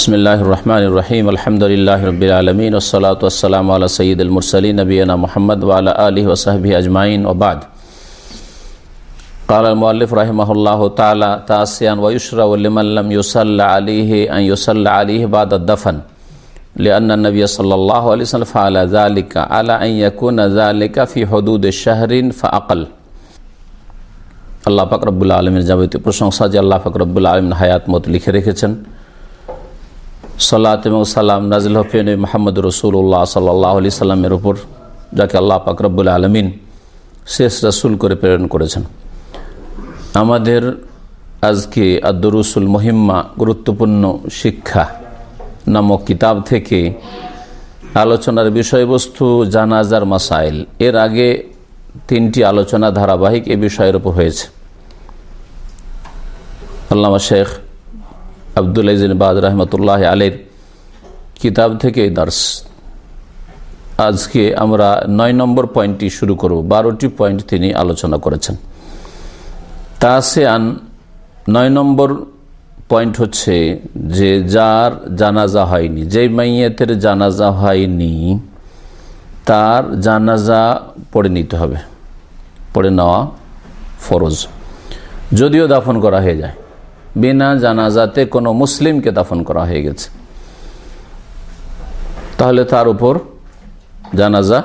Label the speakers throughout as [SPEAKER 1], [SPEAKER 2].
[SPEAKER 1] بسم الله الرحمن الرحيم الحمد لله رب العالمين والصلاة والسلام على سيد المرسلين نبينا محمد وعلى آله وصحبه أجمعين وبعد قال المؤلف رحمه الله تعالى تاسيا ويشرع لمن لم يصلى عليه أن يصلى عليه بعد الدفن لأن النبي صلى الله عليه وسلم فعل ذلك على أن يكون ذلك في حدود الشهر فأقل আল্লাহ ফাকরবুল্লা আলমের যাবতীয় প্রশংসা যে আল্লাহ ফাকরবুল্লা আলমিন হায়াত মত লিখে রেখেছেন সাল্লাত এবং সালাম নাজিল হফিন মোহাম্মদ রসুল্লাহ সাল্লাহ আলি সাল্লামের উপর, যাকে আল্লাহ ফাকরবুল আলমিন শেষ রসুল করে প্রেরণ করেছেন। আমাদের আজকে আদরুসুল মহিম্মা গুরুত্বপূর্ণ শিক্ষা নামক কিতাব থেকে আলোচনার বিষয়বস্তু, জানাজার মাসাইল। এর আগে তিনটি আলোচনা ধারাবাহিক এ বিষয়ের উপর হয়েছে। আল্লামা শেখ আবদুল বাদ রহমতুল্লাহ আলীর কিতাব থেকে দার্স। আজকে আমরা নয় নম্বর পয়েন্টটি শুরু করব। বারোটি পয়েন্ট তিনি আলোচনা করেছেন। তা তাসেয়ান নয় নম্বর পয়েন্ট হচ্ছে যে যার জানাজা হয়নি, যেই মাইয়েতের জানাজা হয়নি, তার জানাজা পড়ে নিতে হবে। পড়ে নেওয়া ফরজ। যদিও দাফন করা হয়ে যায়। বিনা জানাজাতে কোনো মুসলিমকে দাফন করা হয়ে গেছে। তাহলে তার উপর জানাজা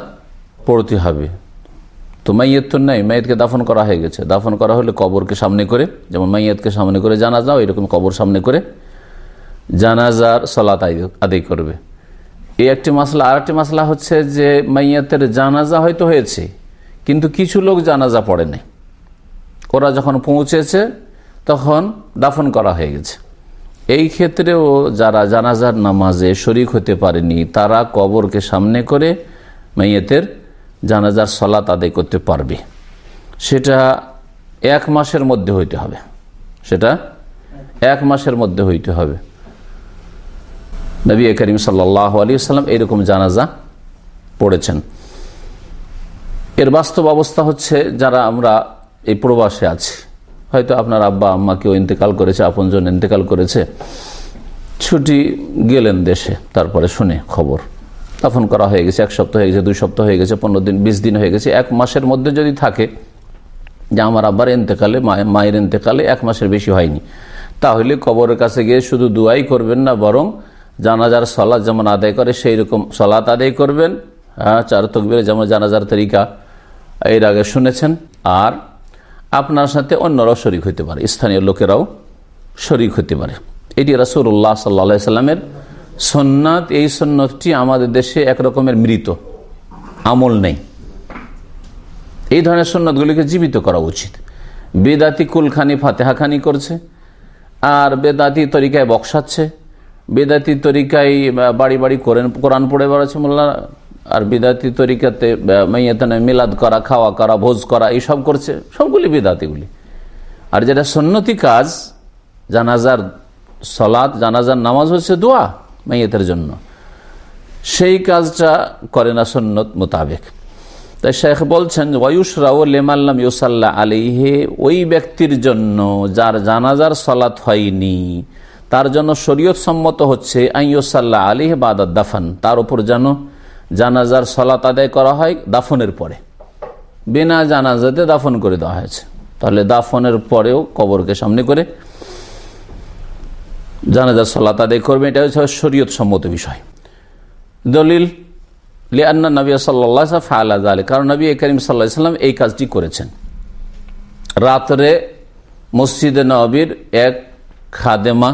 [SPEAKER 1] পড়তে হবে। তো মাইয়েত তো নাই, মাইয়েতকে দাফন করা হয়ে গেছে। দাফন করা হলে কবরকে সামনে করে, যেমন মাইয়েতকে সামনে করে জানাজা এরকম কবর সামনে করে জানাজার সলাত আদায় করবে। এই একটি মাসলা আর একটি মাসলা হচ্ছে যে মাইয়াতের জানাজা হয়তো হয়েছে, কিন্তু কিছু লোক জানাজা পড়ে নাই। ওরা যখন পৌঁছেছে তখন দাফন করা হয়ে গেছে। এই ক্ষেত্রেও যারা জানাজার নামাজে শরিক হতে পারেনি, তারা কবরকে সামনে করে মাইয়াতের জানাজার সলাত আদায় করতে পারবে। সেটা এক মাসের মধ্যে হইতে হবে। সেটা এক মাসের মধ্যে হইতে হবে। নবী করিম সাল্লাহ আলী সাল্লাম এইরকম জানাজা পড়েছেন। এর বাস্তব অবস্থা হচ্ছে, যারা আমরা এই প্রবাসে আছি হয়তো আপনার আব্বা আম্মা কেউ ইন্তেকাল করেছে, আপনজন ইন্তেকাল করেছে। ছুটি গেলেন দেশে, তারপরে শুনে খবর। দাফন করা হয়ে গেছে, এক সপ্তাহ হয়ে গেছে, দুই সপ্তাহ হয়ে গেছে, পনেরো দিন, বিশ দিন হয়ে গেছে। এক মাসের মধ্যে যদি থাকে যে আমার আব্বার এতেকালে মায়ের এতেকালে এক মাসের বেশি হয়নি, তাহলে কবরের কাছে গিয়ে শুধু দুয়াই করবেন না, বরং জানাজার সলাদ যেমন আদায় করে সেই রকম সলাৎ আদায় করবেন। হ্যাঁ চার তকবির যেমন জানাজার তরিকা, এর আগে শুনেছেন। আর আপনার সাথে অন্যরাও শরিক হইতে পারে। স্থানীয় লোকেরাও শরিক হইতে পারে। এটি রাসুল্লাহ সাল্লা সাল্লামের সন্ন্যত এই সন্ন্যতটি আমাদের দেশে একরকমের মৃত আমল নেই। এই ধরনের সন্ন্যতগুলিকে জীবিত করা উচিত। বেদাতি কুলখানি, ফাতেহাখানি করছে, আর বেদাতি তরিকায় বক্সাচ্ছে বেদাতি তরিকায় বাড়ি বাড়ি কোরআন পড়ে বেড়াচ্ছে মোল্লা আর বিদাতি তরিকাতে মাইয়াতানে মিলাদ করা, খাওয়া করা, ভোজ করা, এইসব করছে। সবগুলি বিদাতিগুলি। আর যেটা সন্ন্যতি কাজ, জানাজার সলাদ জানাজার নামাজ হচ্ছে দোয়া মাইয়াতের জন্য। সেই কাজটা করে না সন্ন্যত মোতাবেক। তাই শেখ বলছেন ওয়ুসরাও লেমাল্লাম ইউসাল্লাহ আলিহে ওই ব্যক্তির জন্য যার জানাজার সলাৎ হয়নি, তার জন্য শরীয়ত সম্মত হচ্ছে আইসাল্লাহ আলিহ বাদাত দাফান। তার উপর যেন জানাজার সলাত আদায় করা হয় দাফনের পরে। বিনা জানাজাতে দাফন করে দেওয়া হয়েছে। তাহলে দাফনের পরেও কবরকে সামনে করে জানাজার সলাত আদায় করবে, এটা হচ্ছে শরীয়ত সম্মত বিষয়। দলিল লিয়ান্না নবী সাল্লা ফালা আলী কারণ নবী করিম সাল্লাহ সাল্লাম এই কাজটি করেছেন। রাত্রে মসজিদে নবীর এক খাদেমা,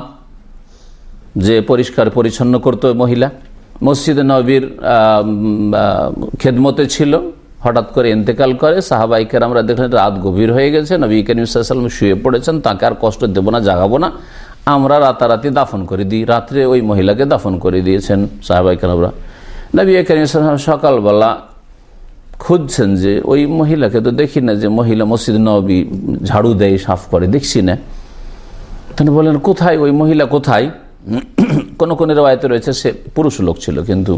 [SPEAKER 1] যে পরিষ্কার পরিচ্ছন্ন করতো মহিলা মসজিদে নবীর খেদমতে ছিল। হঠাৎ করে ইন্তেকাল করে সাহাবাইকের আমরা দেখলেন রাত গভীর হয়ে গেছে। নবী করিমসাল্লাম শুয়ে পড়েছেন, তাকে আর কষ্ট দেবো না, জাগাবো না। আমরা রাতারাতি দাফন করে দিই। রাত্রে ওই মহিলাকে দাফন করে দিয়েছেন সাহাবাইকের আমরা নবী করিমসাল্লাম সকালবেলা খুঁজছেন যে ওই মহিলাকে তো দেখি না যে মহিলা মসজিদ নবী ঝাড়ু দেয়, সাফ করে, দেখছি না। তিনি বলেন কোথায়? ওই মহিলা কোথায়? কোন কোন রেওয়ায়তে রয়েছে, সে পুরুষ লোক ছিল, কিন্তু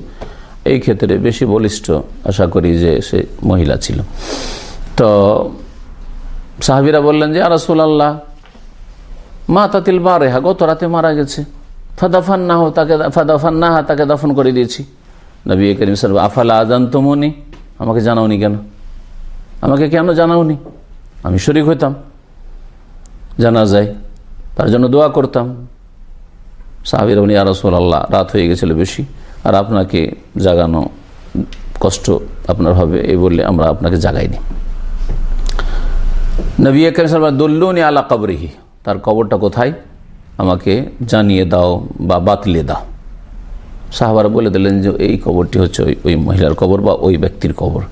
[SPEAKER 1] এই ক্ষেত্রে বেশি বলিষ্ঠ আশা করি যে সে মহিলা ছিল। তো সাহাবিরা বললেন যে আরাসুল আল্লাহ মা তাতিল বা রেহা গত রাতে মারা গেছে। ফাদাফান্নাহ, তাকে ফাদাফান্নাহা, তাকে দাফন করে দিয়েছি। নবী করিম সাল আফালা আজান তোমনি আমাকে জানাওনি কেন? আমাকে কেন জানাওনি? আমি শরিক হইতাম। জানা যায় তার জন্য দোয়া করতাম। সাহাবির উনি আরসুল আল্লাহ রাত হয়ে গেছিল বেশি, আর আপনাকে জাগানো কষ্ট আপনার হবে, এই বললে আমরা আপনাকে জাগাইনি। নবী সাল দল্লুনি আলা কবরিহি, তার কবরটা কোথায়? আমাকে জানিয়ে দাও বা বাতলে দাও। সাহাবারা বলে দিলেন যে, এই কবরটি হচ্ছে ওই ওই মহিলার কবর বা ওই ব্যক্তির কবর।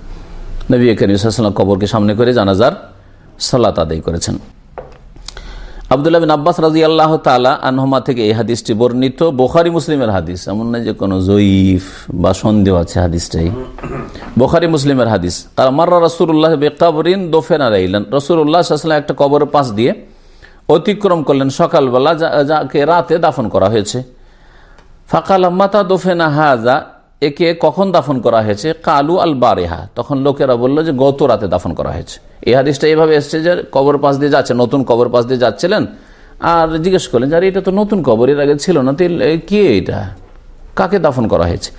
[SPEAKER 1] নবী করিম কবরকে সামনে করে জানাজার সালাত আদায় করেছেন। আবদুল্লাহ বিন আব্বাস রাজি আল্লাহ তালা আনহমা থেকে এই হাদিসটি বর্ণিত। বোখারি মুসলিমের হাদিস, এমন নয় যে কোনো জয়ীফ বা সন্দেহ আছে হাদিসটাই। বোখারি মুসলিমের হাদিস আর মার্রা রসুল্লাহ বেকাবরিন দোফেনা রাইলেন। রসুল্লাহ একটা কবরের পাশ দিয়ে অতিক্রম করলেন সকালবেলা যাকে রাতে দাফন করা হয়েছে। ফাকাল মাতা দোফেনা হাজা একে কখন দাফন করা হয়েছে? কালু আল বারেহা। তখন লোকেরা বলল যে, গত রাতে দাফন করা হয়েছে। এই হাদিসটা এইভাবে এসছে যে, কবর পাশ দিয়ে যাচ্ছে, নতুন কবর পাশ দিয়ে যাচ্ছিলেন আর জিজ্ঞেস করলেন যে এটা তো নতুন কবর, এর আগে ছিল না কে এটা? কাকে দাফন করা হয়েছে?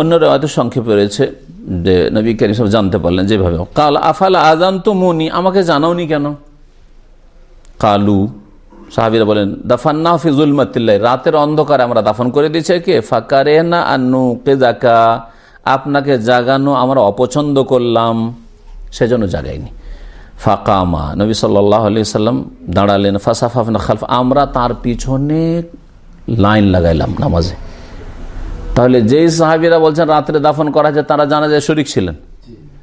[SPEAKER 1] অন্যরা হয়তো সংক্ষেপে রয়েছে যে, নবী করিম সব জানতে পারলেন যেভাবে কাল আফাল আজান তো মনি আমাকে জানাওনি কেন? কালু সাহাবিরা বলেন, দাফান্না ফিজুল মাতিল্লাই রাতের অন্ধকারে আমরা দাফন করে দিয়েছি কে ফাঁকারে না আন্নু কে জাকা আপনাকে জাগানো, আমরা অপছন্দ করলাম। সেজন্য জাগাইনি। ফাঁকামা। নবী সাল্লাহ আলি সাল্লাম দাঁড়ালেন ফাসাফাফনা খালফ। আমরা তার পিছনে লাইন লাগাইলাম নামাজে। তাহলে যেই সাহাবিরা বলছেন, রাত্রে দাফন করা হয়েছে তারা জানা যায় শরিক ছিলেন।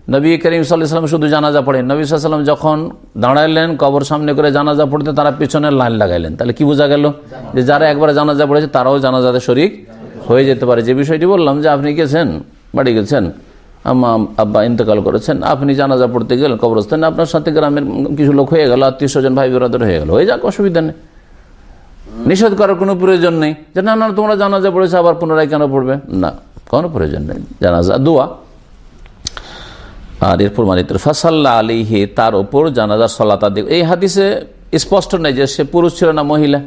[SPEAKER 1] নবী করিম সাল্লাম শুধু জানাজা পড়েন। নবী সাল্লাম যখন দাঁড়াইলেন কবর সামনে করে জানাজা পড়তে, তারা পিছনে লাইন লাগাইলেন। তাহলে কি বোঝা গেল? যে যারা একবার জানাজা পড়েছে, তারাও জানাজাতে শরিক হয়ে যেতে পারে। যে বিষয়টি বললাম যে আপনি গেছেন, বাড়ি গেছেন, আম্মা, আব্বা ইন্তকাল করেছেন, আপনি জানাজা পড়তে গেলেন কবরস্থানে, আপনার সাথে গ্রামের কিছু লোক হয়ে গেল আত্মীয় স্বজন ভাই বিরাদর হয়ে গেল। হয়ে যাক, অসুবিধা নেই। নিষেধ করার কোনো প্রয়োজন নেই। যে না না, তোমরা জানাজা পড়েছে, আবার পুনরায় কেন পড়বে? না, কোনো প্রয়োজন নেই। জানাজা, দোয়া। আর এরপর মানে ফাসাল্লা আলিহে তার ওপর জানাজার সলাতা দেব এই হাদিসে স্পষ্ট নেই যে সে পুরুষ ছিল না মহিলা।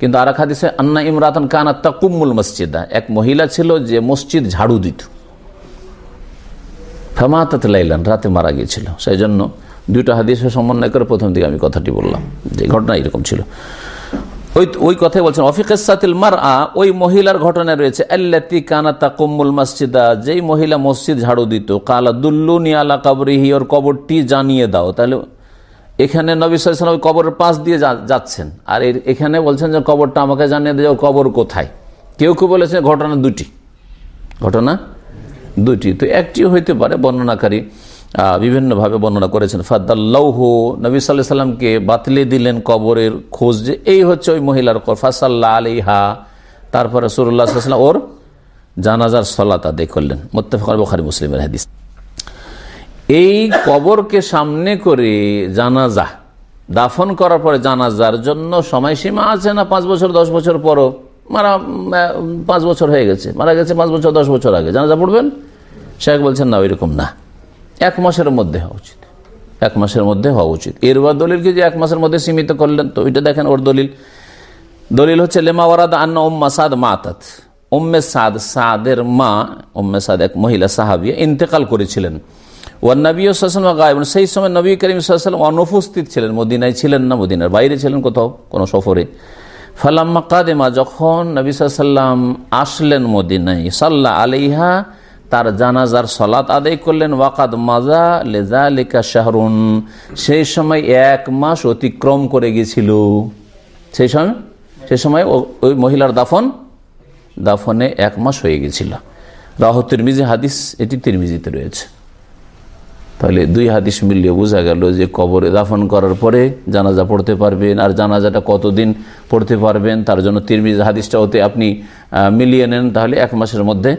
[SPEAKER 1] কিন্তু আর এক হাদিসে, আন্না ইমরাতন কানা তাকুম্মুল মসজিদা। এক মহিলা ছিল যে মসজিদ ঝাড়ু দিত। ফামাতাত লাইলান, রাতে মারা গিয়েছিল। সেই জন্য দুইটা হাদিসের সমন্বয় করে প্রথম দিকে আমি কথাটি বললাম যে ঘটনা এরকম ছিল। ওই ওই কথাই বলছেন অফিকাতিল মার আ ওই মহিলার ঘটনা রয়েছে, আল্লাতি কানাতা কুম্মুল মসজিদা যেই মহিলা মসজিদ ঝাড়ু দিত, কালা দুল্লু নিয়ালা কাবরিহি ওর কবরটি জানিয়ে দাও। তাহলে এখানে নবী ওই কবরের পাশ দিয়ে যাচ্ছেন। আর এখানে বলছেন যে, কবরটা আমাকে জানিয়ে দেয় কবর কোথায়? কেউ কেউ বলেছে, ঘটনা দুটি। ঘটনা দুটি। তো একটি হইতে পারে, বর্ণনাকারী। বিভিন্নভাবে বর্ণনা করেছেন। ফাদ্দাল্লাহ নবী সাল্লাহ সাল্লামকে বাতলে দিলেন কবরের খোঁজ যে এই হচ্ছে ওই মহিলার ফাসাল্লাহ আলিহা তারপরে সুরুল্লাহাম ওর জানাজার সলাত আদায় করলেন। মোত্তফার বখারি মুসলিমের হাদিস। এই কবরকে সামনে করে জানাজা, দাফন করার পরে জানাজার জন্য সময়সীমা আছে না পাঁচ বছর, দশ বছর পরও? মারা পাঁচ বছর হয়ে গেছে। মারা গেছে পাঁচ বছর, দশ বছর আগে। জানাজা পড়বেন? শেখ বলছেন, না, ওইরকম না। এক মাসের মধ্যে হওয়া উচিত। এক মাসের মধ্যে হওয়া উচিত। এরবার দলিলকে যে এক মাসের মধ্যে সীমিত করলেন, তো ওইটা দেখেন ওর দলিল। দলিল হচ্ছে, লেমা ওয়ারাদ আন্না ওম্মা সাদ মাতাত। ওম্মে সাদ, সাদের মা ওম্মে সাদ এক মহিলা সাহাবিয়া ইন্তেকাল করেছিলেন। ওয়ান নবী সাল্লাম গায়েব। সেই সময় নবী করিম সাল্লাম অনুপস্থিত ছিলেন। মদিনায় ছিলেন না, মদিনার বাইরে ছিলেন কোথাও, কোনো সফরে। ফালাম্মা কাদেমা, যখন নবী সাল্লাম আসলেন মদিনায় সাল্লাহ আলিহা তার জানাজার সলাত আদায় করলেন, ওয়াকাদ মাজা লেজা লেখা শাহরুন। সেই সময় এক মাস অতিক্রম করে গেছিল। সেই সময়? সেই সময় ওই মহিলার দাফন, দাফনে এক মাস হয়ে গেছিল। রাহ তিরমিজি হাদিস, এটি তিরমিজিতে রয়েছে। তাহলে দুই হাদিস মিলিয়ে বোঝা গেল যে কবরে দাফন করার পরে জানাজা পড়তে পারবেন, আর জানাজাটা কতদিন পড়তে পারবেন, তার জন্য তিরমিজ হাদিসটা ওতে আপনি মিলিয়ে নেন, তাহলে এক মাসের মধ্যে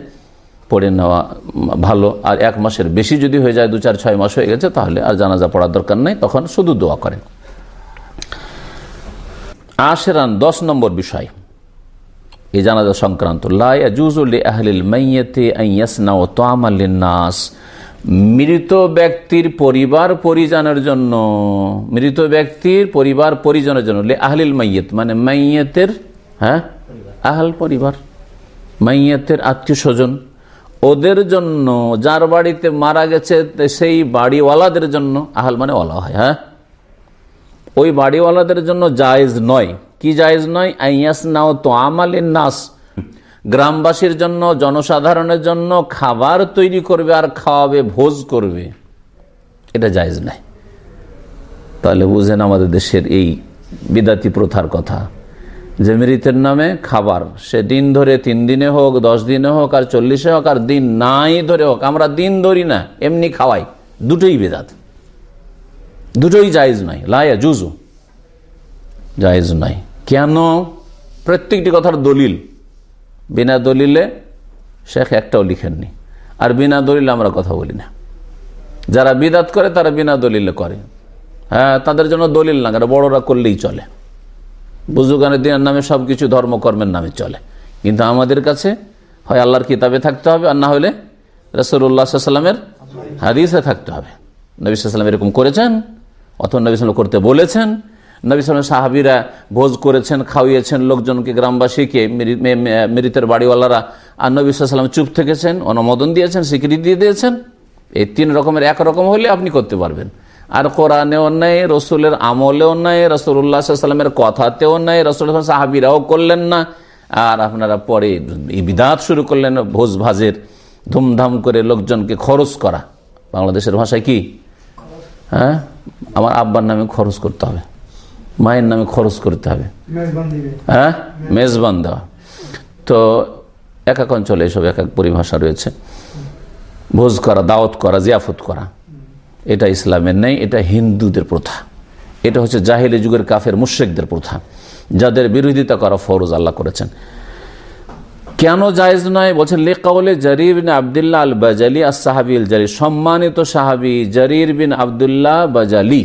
[SPEAKER 1] পড়ে নেওয়া ভালো। আর এক মাসের বেশি যদি হয়ে যায়, দু চার ছয় মাস হয়ে গেছে, তাহলে আর জানাজা পড়ার দরকার নেই, তখন শুধু দোয়া করেন। আশেরান দশ নম্বর বিষয়। এই জানাজা সংক্রান্ত। নাস মৃত ব্যক্তির পরিবার পরিজনের জন্য, মৃত ব্যক্তির পরিবার পরিজনের জন্য আহলিল মাইয়েত মানে মাইয়েতের হ্যাঁ? আহল পরিবার। মাইয়েতের আত্মীয় স্বজন ওদের জন্য, যার বাড়িতে মারা গেছে সেই বাড়িওয়ালাদের জন্য আহাল মানে ওলা হয় হ্যাঁ? ওই বাড়িওয়ালাদের জন্য জায়েজ নয়। কি জায়েজ নয়? আইয়াস নাও তো আমালিন নাস। গ্রামবাসীর জন্য, জনসাধারণের জন্য খাবার তৈরি করবে আর খাওয়াবে, ভোজ করবে। এটা জায়েজ নাই। তাহলে বুঝেন আমাদের দেশের এই বিদাতি প্রথার কথা। যে মৃতের নামে খাবার। সে দিন ধরে তিন দিনে হোক, দশ দিনে হোক, আর চল্লিশে হোক, আর দিন নাই ধরে হোক, আমরা দিন ধরি না, এমনি খাওয়াই। দুটোই বেদাত। দুটোই জায়জ নাই। লায়া জুজু জায়জ নাই। কেন? প্রত্যেকটি কথার দলিল। বিনা দলিলে শেখ একটাও লিখেননি। আর বিনা দলিলে আমরা কথা বলি না। যারা বিদাত করে, তারা বিনা দলিলে করে। হ্যাঁ তাদের জন্য দলিল না, কারণ বড়রা করলেই চলে। বুজুগানের দিনের নামে সব কিছু ধর্মকর্মের নামে চলে। কিন্তু আমাদের কাছে হয় আল্লাহর কিতাবে থাকতে হবে আর না হলে রসুল্লাহ সাল্লামের হাদিসে থাকতে হবে। নবী সাল্লাম এরকম করেছেন, অথবা নবী সাল্লাম করতে বলেছেন। নবী সাল্লাম সাহাবিরা ভোজ করেছেন, খাওয়িয়েছেন, লোকজনকে গ্রামবাসীকে মৃতের বাড়িওয়ালারা। আর নবী সাল্লাম চুপ থেকেছেন, অনুমোদন দিয়েছেন, স্বীকৃতি দিয়ে দিয়েছেন। এই তিন রকমের একরকম হলে আপনি করতে পারবেন। আর কোরআনেও নেই রসুলের আমলেও নেই রসুল্লাহামের কথাতেও নেই রসুল সাহাবিরাও করলেন না। আর আপনারা পরে বিদাত শুরু করলেন ভোজ ভাজের ধুমধাম করে লোকজনকে খরচ করা। বাংলাদেশের ভাষায় কি? হ্যাঁ? আমার আব্বার নামে খরচ করতে হবে। মায়ের নামে খরচ করতে হবে। হ্যাঁ? মেজবান দেওয়া। তো এক এক অঞ্চলে এসব এক এক পরিভাষা রয়েছে। ভোজ করা দাওয়াত করা জিয়াফত করা। এটা ইসলামের নেই, এটা হিন্দুদের প্রথা। এটা হচ্ছে জাহিলি যুগের কাফের মুশ্রেকদের প্রথা, যাদের বিরোধিতা করা ফরজ আল্লাহ করেছেন। কেন জায়েজ নয়? বলছেন, লেকাউলে জারির বিন আবদুল্লাহ আল বাজালি আর সাহাবি জারি সম্মানিত সাহাবি জারির বিন আবদুল্লাহ বাজালি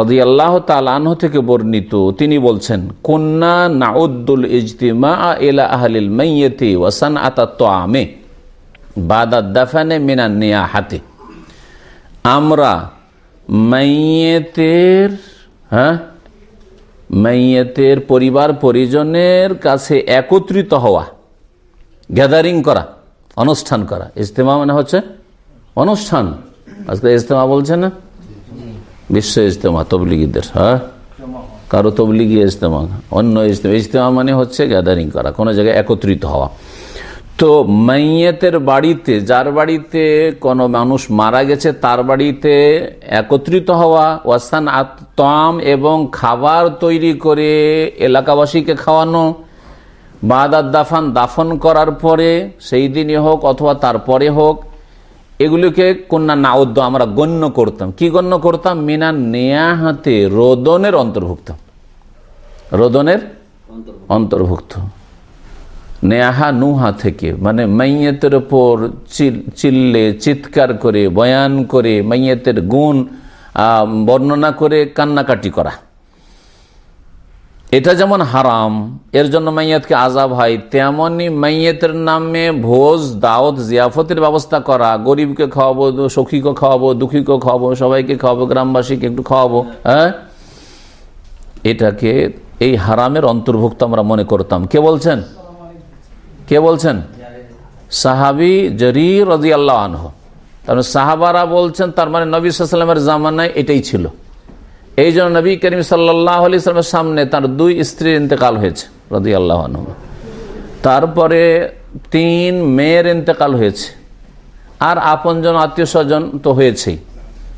[SPEAKER 1] রদি আল্লাহ তালাহ থেকে বর্ণিত, তিনি বলছেন কন্যা নাউদ্দুল ইজতিমা এলা আহলিল মাইয়েতে ওয়াসান আতা তো আমে বাদাত দাফানে মিনা নেয়া হাতে আমরা মাইয়েতের হ্যাঁ? মাইয়েতের পরিবার পরিজনের কাছে একত্রিত হওয়া গ্যাদারিং করা, অনুষ্ঠান করা। ইজতেমা মানে হচ্ছে অনুষ্ঠান। আজকে ইজতেমা বলছে না? বিশ্ব ইজতেমা, তবলিগীদের হ্যাঁ? কারও তবলিগি ইজতেমা অন্য ইজতেমা। ইজতেমা মানে হচ্ছে গ্যাদারিং করা, কোনো জায়গায় একত্রিত হওয়া। তো মাইয়েতের বাড়িতে যার বাড়িতে কোনো মানুষ মারা গেছে তার বাড়িতে একত্রিত হওয়া ওয়াসান আতম এবং খাবার তৈরি করে এলাকাবাসীকে খাওয়ানো বাদার দাফান দাফন করার পরে সেই দিনই হোক অথবা তারপরে হোক এগুলিকে কন্যা নাউদ্দ আমরা গণ্য করতাম। কি গণ্য করতাম? মিনা নেয়া হাতে রোদনের অন্তর্ভুক্ত। রোদনের অন্তর্ভুক্ত। নেহা নুহা থেকে মানে মাইয়েতের ওপর চিল্লে, চিৎকার করে, বয়ান করে, মাইয়েতের গুণ বর্ণনা করে কান্নাকাটি করা। এটা যেমন হারাম, এর জন্য মাইয়াতকে আজাব হয় তেমনই মাইয়েতের নামে ভোজ, দাওয়াত, জিয়াফতের ব্যবস্থা করা, গরিবকে খাওয়াবো, সখীকে খাওয়াবো, দুঃখীকে খাওয়াবো, সবাইকে খাওয়াবো, গ্রামবাসীকে একটু খাওয়াবো হ্যাঁ? এটাকে এই হারামের অন্তর্ভুক্ত আমরা মনে করতাম। কে বলছেন? কে বলছেন? সাহাবি জরি রাজি আল্লাহ আনহ। তার সাহাবারা বলছেন, তার মানে নবী সাল্লামের জামানায় এটাই ছিল। এই জন্য নবী করিম সাল্লাহ আলি সামনে তার দুই স্ত্রীর ইন্তেকাল হয়েছে রাজি আল্লাহ আনহ। তারপরে তিন মেয়ের ইন্তেকাল হয়েছে। আর আপনজন আত্মীয় স্বজন তো হয়েছেই।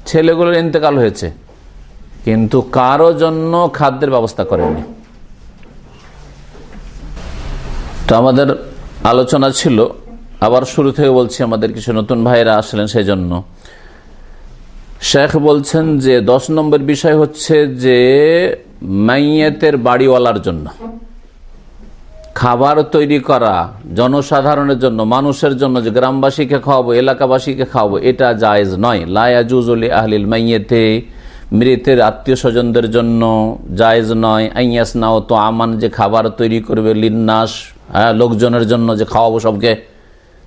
[SPEAKER 1] ছেলেগুলোর ইন্তেকাল হয়েছে। কিন্তু কারও জন্য খাদ্যের ব্যবস্থা করেনি তো আমাদের আলোচনা ছিল। আবার শুরু থেকে বলছি আমাদের কিছু নতুন ভাইরা আসলেন সেই জন্য শেখ বলছেন যে, দশ নম্বর বিষয় হচ্ছে যে, মাইয়েতের বাড়িওয়ালার জন্য। খাবার তৈরি করা, জনসাধারণের জন্য, মানুষের জন্য, যে গ্রামবাসীকে খাওয়াবো, এলাকাবাসীকে খাওয়াবো, এটা জায়েজ নয়। লায়াজুজলি আহলিল মাইয়েতে, মৃতের আত্মীয় স্বজনদের জন্য জায়েজ নয়। আইয়াস নাও তো আমান যে খাবার তৈরি করবে, লিন্নাস হ্যাঁ লোকজনের জন্য যে খাওয়াবো সবকে।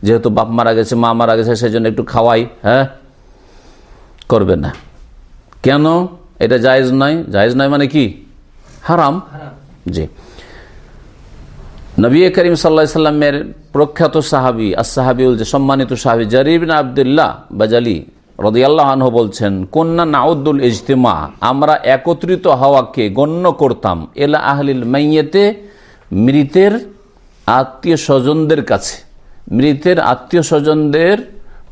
[SPEAKER 1] যেহেতু বাপ মারা গেছে, মা মারা গেছে সেই জন্য একটু খাওয়াই হ্যাঁ? করবে না। কেন? এটা জায়েজ নয়। জায়েজ নয় মানে কি? হারাম। জি। নবী করিম সাল্লা সাল্লামের প্রখ্যাত সাহাবি আসাহাবিউল যে সম্মানিত সাহাবি জরিবিন আবদুল্লাহ বাজালি রদিয়াল্লাহ বলছেন কন্যা নাউদ্দুল ইজতেমা, আমরা একত্রিত হওয়াকে গণ্য করতাম, এলা আহলিল মাইয়েতে মৃতের আত্মীয় স্বজনদের কাছে। মৃতের আত্মীয় স্বজনদের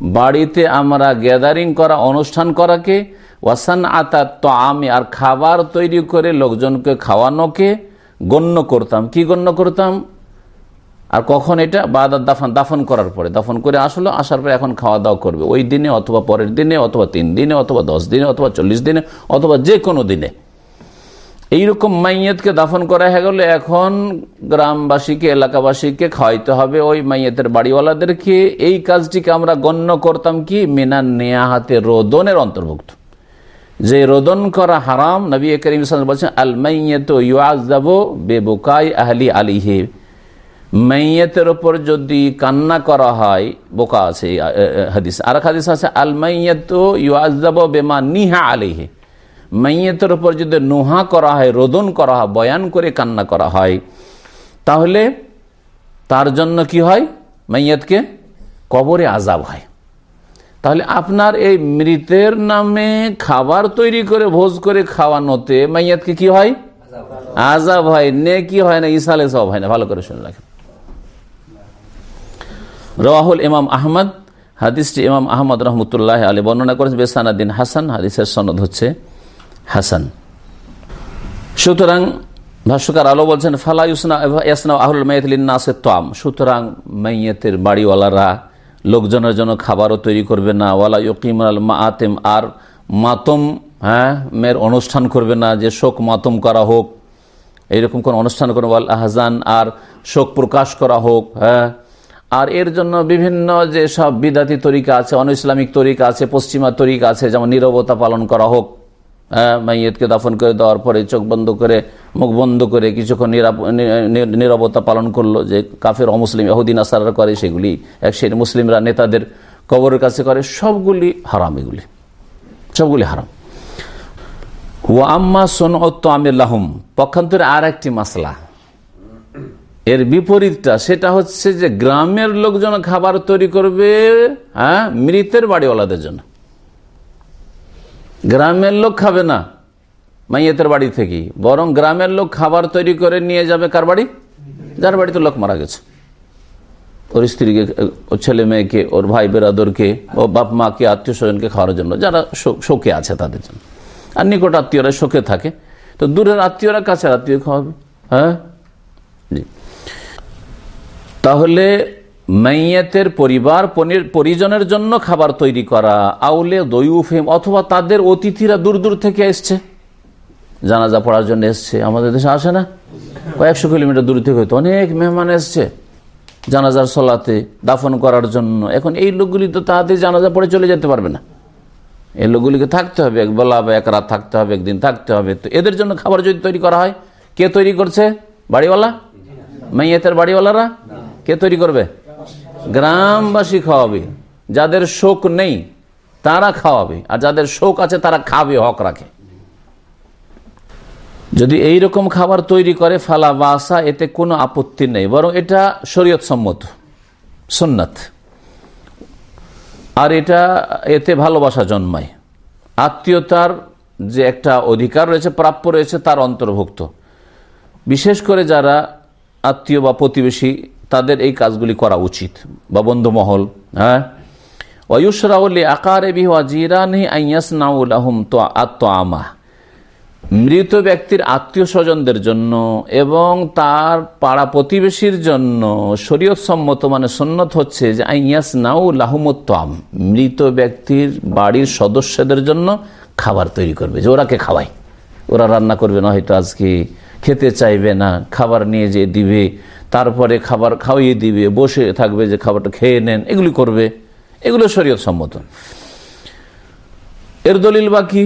[SPEAKER 1] বাড়িতে আমরা গ্যাদারিং করা, অনুষ্ঠান করাকে ওয়াসান আতার তো আমি আর খাবার তৈরি করে লোকজনকে খাওয়ানোকে গণ্য করতাম। কি গণ্য করতাম? আর কখন এটা? বাদার দাফন দাফন করার পরে। দাফন করে আসলো, আসার পরে এখন খাওয়া দাওয়া করবে। ওই দিনে অথবা পরের দিনে, অথবা তিন দিনে, অথবা দশ দিনে, অথবা চল্লিশ দিনে, অথবা যে কোনো দিনে। এইরকম মাইয়েতকে দাফন করা হয়ে গেলে, এখন গ্রামবাসীকে, এলাকাবাসীকে খাওয়াইতে হবে ওই মাইয়েতের বাড়িওয়ালাদেরকে। এই কাজটিকে আমরা গণ্য করতাম কি? মিনা নেয়া হাতে রোদনের অন্তর্ভুক্ত। যে রোদন করা হারাম, নবী করিম বলছেন, আল মাইয়েত ইয়াজাবো বেবুকাই আহলি আলিহে। মাইয়েতের ওপর যদি কান্না করা হয়, বোকা আছে হাদিস। আর হাদিস আছে, আল মাইয়েত ইয়াজাবো বেমা নিহা আলিহে। মাইয়েতের ওপর যদি নোহা করা হয়, রোদন করা হয়, বয়ান করে কান্না করা হয়, তাহলে তার জন্য কি হয়? মাইয়াতকে কবরে আজাব হয়। তাহলে আপনার এই মৃতের নামে খাবার তৈরি করে, ভোজ করে খাওয়ানোতে মাইয়াতকে কি হয়? আজাব হয়। নে কি হয় না, ইসালে সব হয় না। ভালো করে শুনে রাখেন। রাহুল ইমাম আহমদ, হাদিসটি ইমাম আহমদ রহমতুল্লাহ আলী বর্ণনা করেছে বেসানাদ্দিন হাসান, হাদিসের সনদ হচ্ছে। হাসান। সুতরাং ভাষ্যকার আলো বলছেন, ফালা ইউসনা আহুল মেয়েতলিনাসে তাম সুতরাং মেয়েতের বাড়িওয়ালারা লোকজনের জন্য খাবারও তৈরি করবে না। ওয়ালা ইকিম আল মাতেম আর মাতম হ্যাঁ মেয়ের অনুষ্ঠান করবে না যে শোক মাতম করা হোক। এইরকম কোন অনুষ্ঠান করবে ওয়াল আহজান। আর শোক প্রকাশ করা হোক হ্যাঁ। আর এর জন্য বিভিন্ন যে সব বিদাতি তরিকা আছে, অন ইসলামিক তরিকা আছে, পশ্চিমা তরিকা আছে, যেমন নিরবতা পালন করা হোক। মাইয়েতকে দাফন করে দেওয়ার পরে চোখ বন্ধ করে, মুখ বন্ধ করে কিছুক্ষণ নিরবতা পালন করল যে কাফের, অমুসলিম এহুদিন আসারা করে সেগুলি, এক সেই মুসলিমরা নেতাদের কবরের কাছে করে, সবগুলি হারাম এগুলি। সবগুলি হারাম। ও আম্মা সোন আমিল্লাহম পক্ষান্তরে আর একটি মাসলা। এর বিপরীতটা, সেটা হচ্ছে যে গ্রামের লোকজন খাবার তৈরি করবে হ্যাঁ মৃতের বাড়িওয়ালাদের জন্য। গ্রামের লোক খাবে না। মাইয়েতের বাড়ি থেকে বরং গ্রামের লোক খাবার তৈরি করে নিয়ে যাবে কার বাড়ি? যার বাড়িতে লোক মারা গেছে। ওর স্ত্রীকে ওর ছেলে মেয়েকে, ওর ভাই বেরাদরকে, ও বাপ মাকে, আত্মীয় স্বজনকে খাওয়ার জন্য যারা শোকে আছে তাদের জন্য। আর নিকট আত্মীয়রা শোকে থাকে। তো দূরের আত্মীয়রা কাছের আত্মীয় খাওয়াবে। হ্যাঁ? জি। তাহলে মাইয়াতের পরিবার পরিজনের জন্য খাবার তৈরি করা, আউলে, দয়ুফেম, অথবা তাদের অতিথিরা দূর দূর থেকে এসছে। জানাজা পড়ার জন্য এসছে। আমাদের দেশে আসে না? কয়েকশো কিলোমিটার দূর থেকে হয়তো অনেক মেহমান এসছে জানাজার সলাতে দাফন করার জন্য। এখন এই লোকগুলি তো তাদের জানাজা পড়ে চলে যেতে পারবে না। এই লোকগুলিকে থাকতে হবে। এক বেলা বা এক রাত থাকতে হবে, একদিন থাকতে হবে। তো এদের জন্য খাবার যদি তৈরি করা হয়, কে তৈরি করছে? বাড়িওয়ালা? মাইয়াতের বাড়িওয়ালারা? কে তৈরি করবে? গ্রামবাসী খাওয়াবে, যাদের শোক নেই, তারা খাওয়াবে, আর যাদের শোক আছে, তারা খাবে, হক রাখে। যদি এই রকম খাবার তৈরি করে, ফালা বাসা, এতে কোনো আপত্তি নেই, বরং এটা শরীয়ত সম্মত সুন্নাত। আর এটা এতে ভালোবাসা জন্মায়। আত্মীয়তার যে একটা অধিকার রয়েছে, প্রাপ্য রয়েছে, তার অন্তর্ভুক্ত। বিশেষ করে যারা আত্মীয় বা প্রতিবেশী তাদের এই কাজগুলি করা উচিত বা বন্ধুমহল হ্যাঁ? ওয়ুসরাউলি আকারে বিহা জিরানি আইয়াসনাউল আহম তো আত্ম আমা মৃত ব্যক্তির আত্মীয় স্বজনদের জন্য এবং তার পাড়া প্রতিবেশীর জন্য শরীয়ত সম্মত মানে সন্ন্যত হচ্ছে যে আইয়াস নাউ লাহুমত্তাম মৃত ব্যক্তির বাড়ির সদস্যদের জন্য খাবার তৈরি করবে, যে ওরাকে খাওয়ায়? ওরা রান্না করবে না হয়তো আজকে খেতে চাইবে না, খাবার নিয়ে যে দিবে তারপরে খাবার খাওয়িয়ে দিবে, বসে থাকবে যে খাবারটা খেয়ে নেন, এগুলি করবে। এগুলো শরীয়ত সম্মত। এর দলিল বাকি,